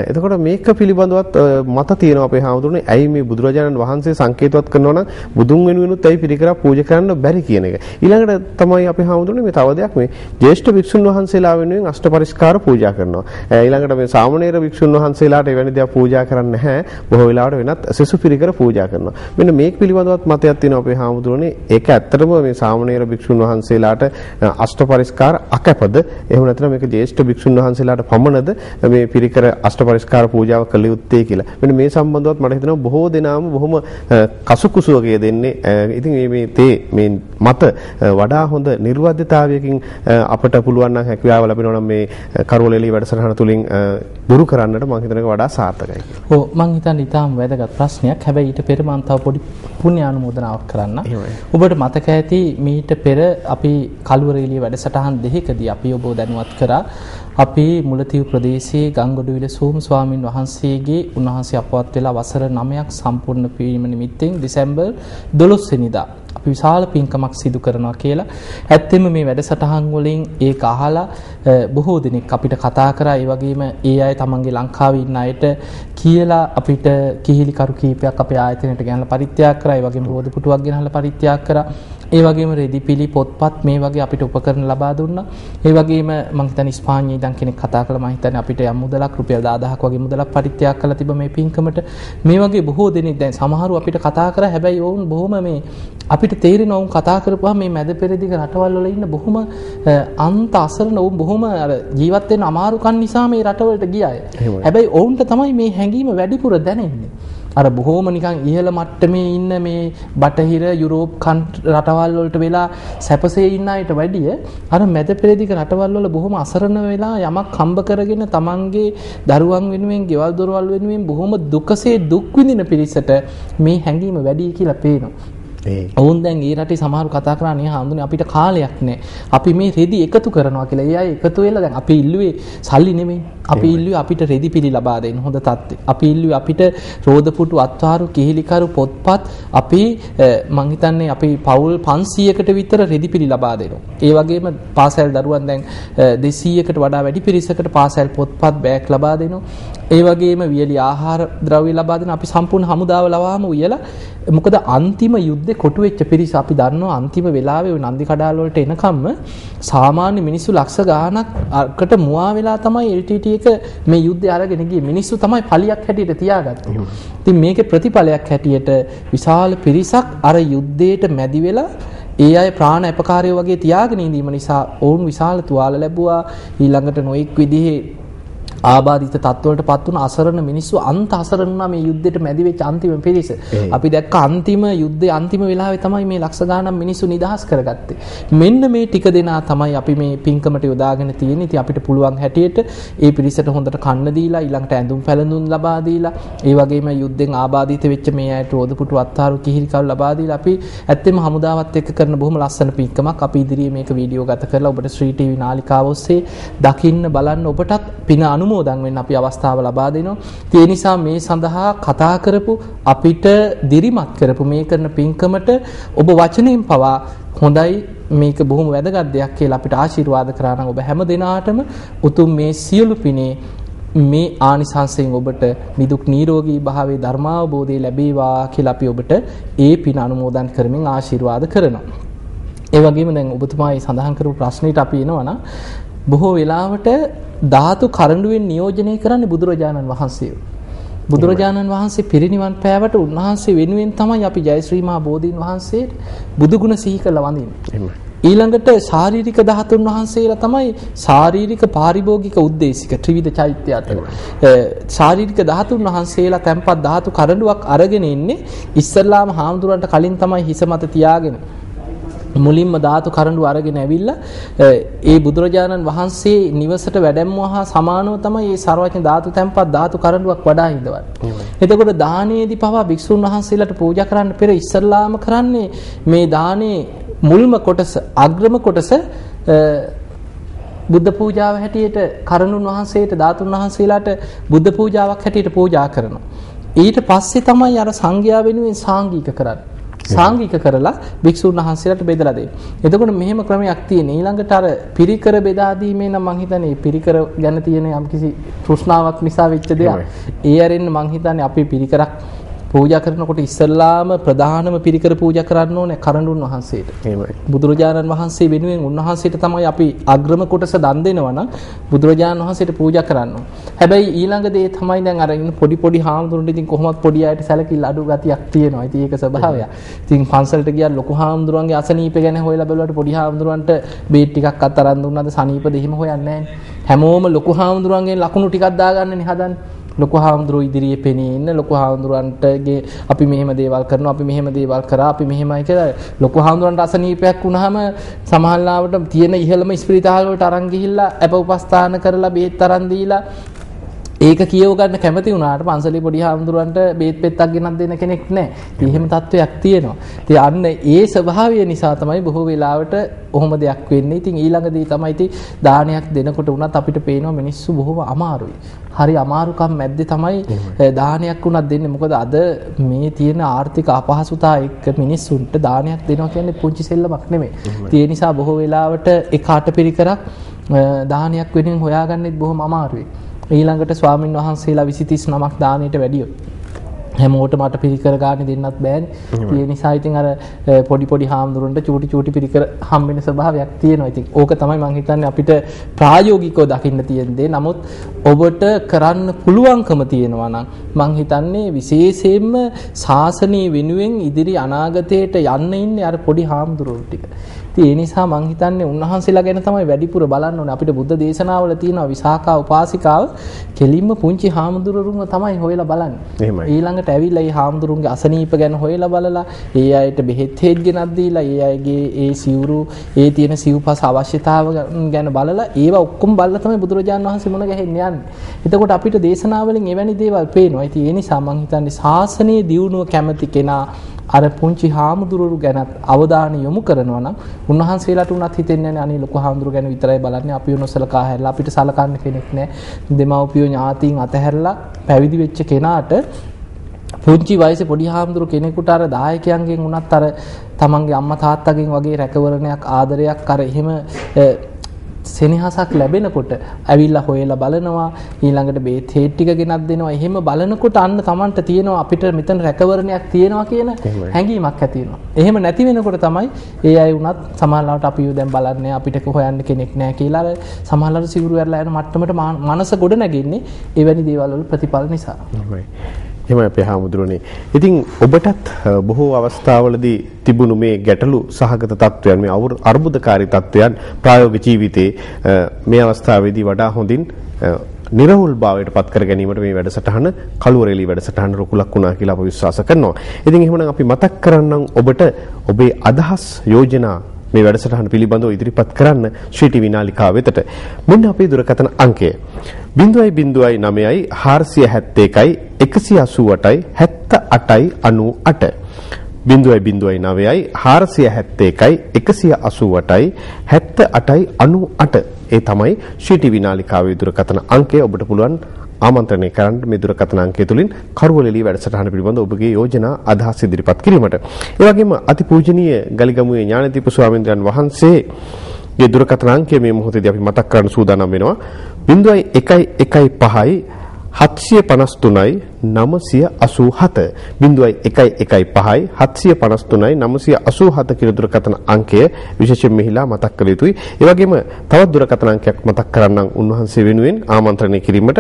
එතකොට මේක පිළිබඳවත් මත තියෙනවා අපේ හාමුදුරනේ ඇයි මේ බුදුරජාණන් වහන්සේ සංකේතවත් කරනවා නම් බුදුන් වෙනුවෙනුත් ඇයි පිරිකරක් පූජා කරන්න බැරි කියන එක. ඊළඟට තමයි අපේ හාමුදුරනේ මේ තව දෙයක් මේ ජේෂ්ඨ භික්ෂුන් වහන්සේලා වෙනුවෙන් අෂ්ටපරිස්කාර පූජා කරනවා. ඊළඟට මේ සාමණේර භික්ෂුන් වහන්සේලාට එවැනි දේවල් පූජා කරන්නේ නැහැ. බොහෝ වෙලාවට වෙනත් සෙසු පිරිකර පූජා කරනවා. මෙන්න මේක පිළිබඳවත් මතයක් තියෙනවා අපේ හාමුදුරනේ හාමුදුරනේ ඒක ඇත්තටම මේ සාමණේර භික්ෂුන් වහන්සේලාට අෂ්ටපරිස්කාර අකැපද එහෙම නැත්නම් මේක ජේෂ්ඨ භික්ෂුන් වහන්සේලාට පමණද මේ පිරිකර අෂ්ටපරිස්කාර පූජාව කළ යුත්තේ කියලා. මෙන්න මේ සම්බන්ධවත් මට හිතෙනවා බොහෝ දෙනාම බොහොම කසුකුසුවකයේ දෙන්නේ. ඉතින් මේ මේ තේ මේ මත වඩා හොඳ නිර්වද්‍යතාවයකින් අපට පුළුවන් නම් හැකියාව ලැබෙනවා නම් මේ කරවලෙලි වැඩසටහන තුලින් දුරු කරන්නට මම හිතනවා වඩා සාර්ථකයි කියලා. ඔව් මම හිතන්නේ ඊටාම වැදගත් ප්‍රශ්නයක්. හැබැයි ඊට පෙර මම තව පොඩි පුණ්‍ය ආනුමෝදනාවක් කරන්න. ඔබට මතක ඇති මීට පෙර අපි කළුවරේලිය වැඩසටහන් දෙකකදී අපි ඔබ දැනුවත් කරා. අපි මුලතිව් ප්‍රදේශයේ ගංගොඩවිල සෝම ස්වාමින් වහන්සේගේ උන්වහන්සේ අපවත් වෙලා වසර 9ක් සම්පූර්ණ වීම නිමිත්තෙන් දෙසැම්බර් 12 වෙනිදා අපි විශාල පින්කමක් සිදු කරනවා කියලා. ඇත්තෙම මේ වැඩසටහන් වලින් ඒක අහලා බොහෝ දෙනෙක් අපිට කතා කරා. ඒ වගේම ඒ අය තමන්ගේ ලංකාවේ ඉන්න අයට කියලා අපිට කිහිලි කරු කීපයක් අපේ ආයතනයට ගෙනල්ලා පරිත්‍යාග කරා. ඒ වගේම රෝද පුටුවක් ගෙනල්ලා පරිත්‍යාග කරා. ඒ වගේම රෙදිපිලි පොත්පත් මේ වගේ අපිට උපකරණ ලබා දුන්නා. ඒ වගේම මම හිතන්නේ ස්පාඤ්ඤේ ඉඳන් කෙනෙක් කතා කළා මම හිතන්නේ අපිට යම් මුදලක් රුපියල් 10000ක් වගේ මුදලක් පරිත්‍යාග කළා තිබ්බ මේ පින්කමට. මේ වගේ බොහෝ දෙනෙක් දැන් සමහරව අපිට කතා කරා හැබැයි වුන් බොහොම මේ අපිට තේරෙනවා වුන් කතා කරපුවාම මේ මැද පෙරදිග රටවල් වල ඉන්න බොහොම අන්ත අසරණ වුන් බොහොම අර ජීවත් වෙන්න අමාරුකම් නිසා මේ රටවලට ගියාය. හැබැයි ඔවුන්ට තමයි මේ හැඟීම වැඩිපුර දැනෙන්නේ. අර බොහෝම නිකන් ඉහළ මට්ටමේ ඉන්න මේ බටහිර යුරෝප් රටවල් වලට වෙලා සැපසේ ඉන්න අයට වැඩිය අර මැද පෙරදිග රටවල් වල බොහොම අසරණ වෙලා යමක් හම්බ කරගෙන තමන්ගේ දරුවන් වෙනුවෙන් ගෙවල් දොරවල් වෙනුවෙන් බොහොම දුකසේ දුක් විඳින පිරිසට මේ හැඟීම වැඩි කියලා පේනවා. ඔවුන් දැන් ඒ රටේ සමහරු කතා කරන්නේ හාමුදුරනේ අපිට කාලයක් නැහැ. අපි මේ රෙදි එකතු කරනවා කියලා. ඒ අය එකතු වෙලා දැන් අපි ඉල්ලුවේ සල්ලි නෙමෙයි. අපි ඉල්ලුවේ අපිට රෙදි පිළි ලබා දෙන්න හොඳ තත්ත්වෙ. අපි ඉල්ලුවේ අපිට රෝදපුටු අත්වාරු කිහිලිකරු පොත්පත් අපි මං හිතන්නේ අපි පවුල් 500කට විතර රෙදි පිළි ලබා දෙනවා. ඒ වගේම පාසල් දරුවන් දැන් 200කට වඩා වැඩි පිරිසකට පාසල් පොත්පත් බෑග් ලබා දෙනවා. ඒ වගේම වියලි ආහාර ද්‍රව්‍ය ලබා දෙන අපි සම්පූර්ණ හමුදාව ලවාම උයලා මොකද අන්තිම යුද්ධේ කොටු වෙච්ච පිරිස අපි දන්නවා අන්තිම වෙලාවේ ওই නන්දි කඩාල වලට එනකම්ම සාමාන්‍ය මිනිස්සු ලක්ෂ ගාණක්කට මුවා වෙලා තමයි LTT එක මේ යුද්ධය අරගෙන ගියේ. මිනිස්සු තමයි පලියක් හැටියට තියාගත්තේ. ඉතින් මේකේ ප්‍රතිඵලයක් හැටියට විශාල පිරිසක් අර යුද්ධයට මැදි වෙලා ඒ අය ප්‍රාණ අපකාරයෝ වගේ තියාගෙන ඉඳීම නිසා ඔවුන් විශාල තුවාල ලැබුවා. ඊළඟට නොඑක් විදිහේ ආබාධිත තත්වවලට පත් වුණ අසරණ මිනිස්සු අන්ත අසරණ වුණා මේ යුද්ධෙට මැදි වෙච්ච අන්තිම පිරිස. අපි දැක්ක අන්තිම යුද්ධයේ අන්තිම වෙලාවේ තමයි මේ ලක්ෂ ගාණක් මිනිස්සු නිදහස් කරගත්තේ. මෙන්න මේ ටික දෙනා තමයි අපි මේ පින්කමට යොදාගෙන තියෙන්නේ. ඉතින් අපිට පුළුවන් හැටියට ඒ පිරිසට හොඳට කන්න දීලා ඊළඟට ඇඳුම් පැළඳුම් ලබා දීලා ඒ වගේම යුද්ධෙන් ආබාධිත වෙච්ච මේ අයට රෝදපුටු අත්හාරු කිහිරිකව් ලබා දීලා අපි ඇත්තෙම හමුදාවත් එක්ක කරන බොහොම ලස්සන පින්කමක්. අපි ඉදිරියේ මේක වීඩියෝ ගත කරලා ඔබට ශ්‍රී ටීවී නාලිකාව ඔස්සේ දකින්න බලන්න ඔබටත් පින අනුමෝ අනුමෝදන් වෙන්න අපි අවස්ථාව ලබා දෙනවා. ඒ නිසා මේ සඳහා කතා කරපු අපිට දිරිමත් කරපු මේ කරන පින්කමට ඔබ වචනයෙන් පවා හොඳයි මේක බොහොම වැදගත් දෙයක් කියලා අපිට ආශිර්වාද කරා නම් ඔබ හැම දිනාටම උතුම් මේ සියලු පිනේ මේ ආනිසංසයෙන් ඔබට නිදුක් නිරෝගී භාවයේ ධර්මාවබෝධය ලැබේවා කියලා අපි ඔබට ඒ පින අනුමෝදන් කරමින් ආශිර්වාද කරනවා. ඒ වගේම දැන් ඔබතුමායි සඳහන් කරපු ප්‍රශ්නෙට අපි එනවා බොහෝ වෙලාවට ධාතු කරඬුවෙන් නියෝජනය කරන්නේ බුදුරජාණන් වහන්සේ. බුදුරජාණන් වහන්සේ පිරිනිවන් පෑවට උන්වහන්සේ වෙනුවෙන් තමයි අපි ජයශ්‍රී මහා බෝධීන් වහන්සේට බුදුගුණ සිහි කළ වඳින්නේ. ඊළඟට ශාරීරික ධාතුන් වහන්සේලා තමයි ශාරීරික පාරිභෝගික උද්දේශික ත්‍රිවිධ චෛත්‍ය අතර. ශාරීරික ධාතුන් වහන්සේලා තැන්පත් ධාතු කරඬුවක් අරගෙන ඉන්නේ ඉස්සල්ලාම හාමුදුරන්ට කලින් තමයි හිස මත තියාගෙන මුලින්ම ධාතු කරඬු අරගෙන ඇවිල්ලා ඒ බුදුරජාණන් වහන්සේ නිවසට වැඩැම්මුවා හා සමානව තමයි මේ ਸਰවඥ ධාතු තැන්පත් ධාතු කරඬුවක් වඩා හිඳවන්නේ. එතකොට දානයේදී පවා භික්ෂුන් වහන්සේලාට පූජා කරන්න පෙර ඉස්සල්ලාම කරන්නේ මේ දානේ මුල්ම කොටස අග්‍රම කොටස බුද්ධ පූජාව හැටියට කරණුන් වහන්සේට ධාතුන් වහන්සේලාට බුද්ධ පූජාවක් හැටියට පූජා කරනවා. ඊට පස්සේ තමයි අර සංඝයා වෙනුවෙන් සාංගික කරන්නේ. සාංගික කරලා භික්ෂුන් වහන්සේලාට බෙදලා දෙන්න. එතකොට මෙහෙම ක්‍රමයක් තියෙන. ඊළඟට අර පිරිකර බෙදා දීමේ නම් මං හිතන්නේ පිරිකර ගැන තියෙන යම්කිසි තෘෂ්ණාවක් නිසා වෙච්ච දෙයක්. ඒ අරින්න මං හිතන්නේ අපි පිරිකරක් පූජා කරනකොට ඉස්සල්ලාම ප්‍රධානම පිරිකර පූජා කරන්න ඕනේ කරඬුන් වහන්සේට. එහෙමයි. බුදුරජාණන් වහන්සේ වෙනුවෙන් උන්වහන්සේට තමයි අපි අග්‍රම කොටස දන් දෙනවා නම් බුදුරජාණන් වහන්සේට පූජා කරන්න හැබැයි ඊළඟ දේ තමයි දැන් අර පොඩි පොඩි හාමුදුරුවෝ ඉතින් කොහොමත් පොඩි අයට සැලකිල්ල අඩු ගතියක් තියෙනවා. ඉතින් ඒක ස්වභාවයක්. ඉතින් පන්සලට ගියා ලොකු හාමුදුරුවන්ගේ අසනීප ගැන හොයලා බලුවට පොඩි හාමුදුරුවන්ට බේත් ටිකක් අතරන් දුන්නාද සනීපද එහෙම හොයන්නේ නැහැ. හැමෝම ලොකු හාමුදුරුවන්ගෙන් ලකුණු ටිකක් දාගන්නනේ හදන්නේ. ලොකු හාමුදුරුවෝ ඉදිරියේ පෙනී ඉන්න ලොකු හාමුදුරන්ටගේ අපි මෙහෙම දේවල් කරනවා අපි මෙහෙම දේවල් කරා අපි මෙහෙමයි කියලා ලොකු හාමුදුරන්ට අසනීපයක් වුණාම සමහරවිට තියෙන ඉහළම ස්පිරිතාල වලට අරන් ගිහිල්ලා අප උපස්ථාන කරලා බෙහෙත් අරන් දීලා ඒක කියව ගන්න කැමති වුණාට පන්සලේ පොඩි හාමුදුරන්ට බේත් පෙත්තක් ගෙනත් දෙන්න කෙනෙක් නැහැ. ඉතින් එහෙම තත්වයක් තියෙනවා. ඉතින් අන්න ඒ ස්වභාවය නිසා තමයි බොහෝ වෙලාවට ඔහොම දෙයක් වෙන්නේ. ඉතින් ඊළඟදී තමයි ඉතින් දානයක් දෙනකොට උනත් අපිට පේනවා මිනිස්සු බොහොම අමාරුයි. හරි අමාරුකම් මැද්දේ තමයි දානයක් උනත් දෙන්නේ. මොකද අද මේ තියෙන ආර්ථික අපහසුතා එක්ක මිනිස්සුන්ට දානයක් දෙනවා කියන්නේ පුංචි සෙල්ලමක් නෙමෙයි. ඒ නිසා බොහෝ වෙලාවට ඒ කාට පිරිකරක් දානයක් වෙනුවෙන් හොයාගන්නෙත් බොහොම අමාරුයි. ඊළඟට ස්වාමින් වහන්සේලා 20 30 නමක් දානෙට වැඩියොත් හැමෝටම අට පිරිකර ගන්න දෙන්නත් බෑනේ. ඒ නිසා ඉතින් අර පොඩි පොඩි හාමුදුරන්ට චූටි චූටි පිරිකර හම්බෙන ස්වභාවයක් තියෙනවා. ඉතින් ඕක තමයි මම හිතන්නේ අපිට ප්‍රායෝගිකව දකින්න තියෙන දේ. නමුත් ඔබට කරන්න පුළුවන්කම තියෙනවා නම් මම හිතන්නේ විශේෂයෙන්ම ශාසනීය වෙනුවෙන් ඉදිරි අනාගතයට යන්න ඉන්නේ අර පොඩි හාමුදුරුවෝ ටික. ඉතින් ඒ නිසා මං හිතන්නේ උන්වහන්සේලා ගැන තමයි වැඩිපුර බලන්න ඕනේ. අපිට බුද්ධ දේශනාවල තියෙනවා විසාකා උපාසිකාව කෙලින්ම පුංචි හාමුදුරුවරුන්ව තමයි හොයලා බලන්නේ. ඊළඟට ඇවිල්ලා ඒ හාමුදුරුවන්ගේ අසනීප ගැන හොයලා බලලා ඒ අයට බෙහෙත් හේත් ගෙනත් දීලා ඒ අයගේ ඒ සිවුරු ඒ තියෙන සිව්පස අවශ්‍යතාව ගැන බලලා ඒවා ඔක්කොම බලලා තමයි බුදුරජාණන් වහන්සේ මුණ ගැහෙන්න යන්නේ. එතකොට අපිට දේශනාවලින් එවැනි දේවල් පේනවා. ඉතින් ඒ නිසා මං හිතන්නේ ශාසනීය දියුණුව කැමති කෙනා අර පුංචි හාමුදුරුවෝ ගැනත් අවධානය යොමු කරනවා නම් උන්වහන්සේලාට උනත් හිතෙන්නේ නැහැ අනේ ලොකු හාමුදුරුවෝ ගැන විතරයි බලන්නේ. අපිව නොසලකා හැරලා අපිට සලකන්න කෙනෙක් නැහැ. දෙමව්පියෝ ඥාතීන් අතහැරලා පැවිදි වෙච්ච කෙනාට පුංචි වයසේ පොඩි හාමුදුරු කෙනෙකුට අර දායකයන්ගෙන් උනත් අර තමන්ගේ අම්මා තාත්තගෙන් වගේ රැකවරණයක් ආදරයක් අර එහෙම සෙනෙහසක් ලැබෙනකොට ඇවිල්ලා හොයලා බලනවා ඊළඟට බේත් හේත් ටික ගෙනත් දෙනවා එහෙම බලනකොට අන්න Tamanට තියෙනවා අපිට මෙතන රැකවරණයක් තියෙනවා කියන හැඟීමක් ඇති වෙනවා. එහෙම නැති වෙනකොට තමයි ඒ අය වුණත් සමහරවිට අපිව දැන් බලන්නේ අපිට හොයන්න කෙනෙක් නැහැ කියලා අර සමහරවිට සිවුරු ඇරලා යන මට්ටමට මනස ගොඩ නැගෙන්නේ එවැනි දේවල් වල ප්‍රතිඵල නිසා. එහෙමයි අපේ හාමුදුරනේ. ඉතින් ඔබටත් බොහෝ අවස්ථාවලදී තිබුණු මේ ගැටලු සහගත තත්වයන් මේ අර්බුදකාරී තත්වයන් ප්‍රායෝගික ජීවිතේ මේ අවස්ථාවේදී වඩා හොඳින් නිර්වුල් භාවයට පත් කර ගැනීමට මේ වැඩසටහන කළුවරේලි වැඩසටහන රුකුලක් වුණා කියලා අප විශ්වාස කරනවා. ඉතින් එහෙමනම් අපි මතක් කරන්නම් ඔබට ඔබේ අදහස් යෝජනා මේ වැඩසටහන පිළිබඳව ඉදිරිපත් කරන්න ශ්‍රී ටීවී නාලිකාව වෙතට. මෙන්න අපේ දුරකථන අංකය. 0.09යි 471යි 188යි 78යි 98 බිඳුවයි බිඳුවයි 9යි 471යි 188යි 78යි 98 ඒ තමයි ශ්‍රී ටීවී නාලිකාවේ දුරකථන අංකය. ඔබට පුළුවන් ආමන්ත්‍රණය කරන්න මේ දුරකථන අංකය තුලින් කරුවලෙලි වැඩසටහන පිළිබඳ ඔබගේ යෝජනා අදහස් ඉදිරිපත් කිරීමට. ඒ වගේම අතිපූජනීය ගලිගමුවේ ඥානදීප ස්වාමීන් වහන්සේ ගේ දුරකථන අංකය මේ මොහොතේදී අපි මතක් කරන්න සූදානම් වෙනවා 0115යි 753යි 987 0.115යි 753යි 987 කියන දුරකථන අංකය විශේෂයෙන් මෙහිලා මතක් කළ යුතුයි. ඒ වගේම තවත් දුරකථන අංකයක් මතක් කරන්නම් උන්වහන්සේ වෙනුවෙන් ආමන්ත්‍රණය කිරීමට.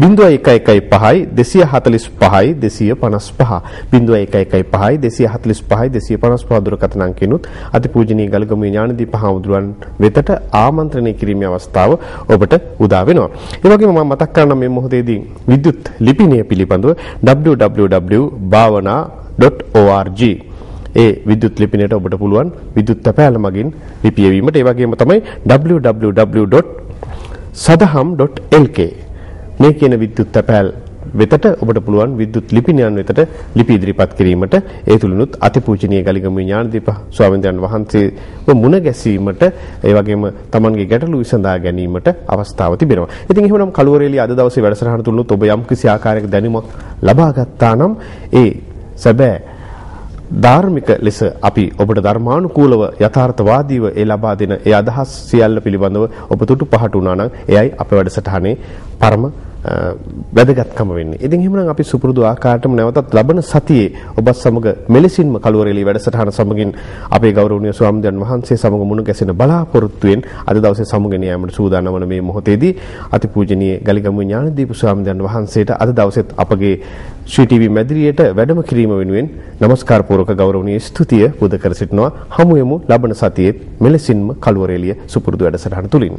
0.115යි 245යි 255 0.115යි 245යි 255 දුරකථන අංකිනුත් අතිපූජනීය ගල්ගමුවේ ඥානදීප හාමුදුරුවන් වෙතට ආමන්ත්‍රණය කිරීමේ අවස්ථාව ඔබට උදා වෙනවා. ඒ වගේම මම මතක් කරන්න මේ මොහොතේදී විද්‍යුත් ලිපිනය පිළිබඳව www.bhavana.org ඒ විද්‍යුත් ලිපිනයට ඔබට පුළුවන් විද්‍යුත් තැපෑල මගින් ලිපියවීමට ඒ වගේම තමයි www.sadaham.lk මේ කියන විද්‍යුත් තැපෑල් වෙතට ඔබට පුළුවන් විද්‍යුත් ලිපිනයන් වෙතට ලිපි ඉදිරිපත් කිරීමට ඒ තුලිනුත් අතිපූජනීය ගලිගමු ඥානදීප ස්වාමීන් වහන්සේව මුණ ගැසීමට ඒ වගේම Tamanගේ ගැටලු විසඳා ගැනීමට අවස්ථාව තිබෙනවා. ඉතින් එහෙමනම් කළුවරේලිය අද දවසේ වැඩසටහන තුලිනුත් ඔබ යම් කිසි ආකාරයක දැනුමක් ලබා ගත්තා නම් ඒ සැබෑ ධාර්මික ලෙස අපි ඔබට ධර්මානුකූලව යථාර්ථවාදීව ඒ ලබා දෙන ඒ අදහස් සියල්ල පිළිබඳව ඔබ තුටු පහට වුණා නම් එයයි අපේ වැඩසටහනේ පරම වැදගත්කම වෙන්නේ. ඉතින් එහෙමනම් අපි සුපුරුදු ආකාරයටම නැවතත් ලබන සතියේ ඔබත් සමග මෙලෙසින්ම කළුවරේලී වැඩසටහන සමගින් අපේ ගෞරවනීය ස්වාමීන් වහන්සේ සමග මුණ ගැසෙන බලාපොරොත්තුවෙන් අද දවසේ සමුගෙන යාමට සූදානම් වන මේ මොහොතේදී අතිපූජනීය ගලිගමු ඥානදීප ස්වාමීන් වහන්සේට අද දවසෙත් අපගේ ශ්‍රී ටීවී මැදිරියට වැඩම කිරීම වෙනුවෙන් নমස්කාර පූර්වක ගෞරවනීය ස්තුතිය පුද කර සිටිනවා. හමු යමු ලබන සතියේ මෙලෙසින්ම කළුවරේලිය සුපුරුදු වැඩසටහන තුලින්.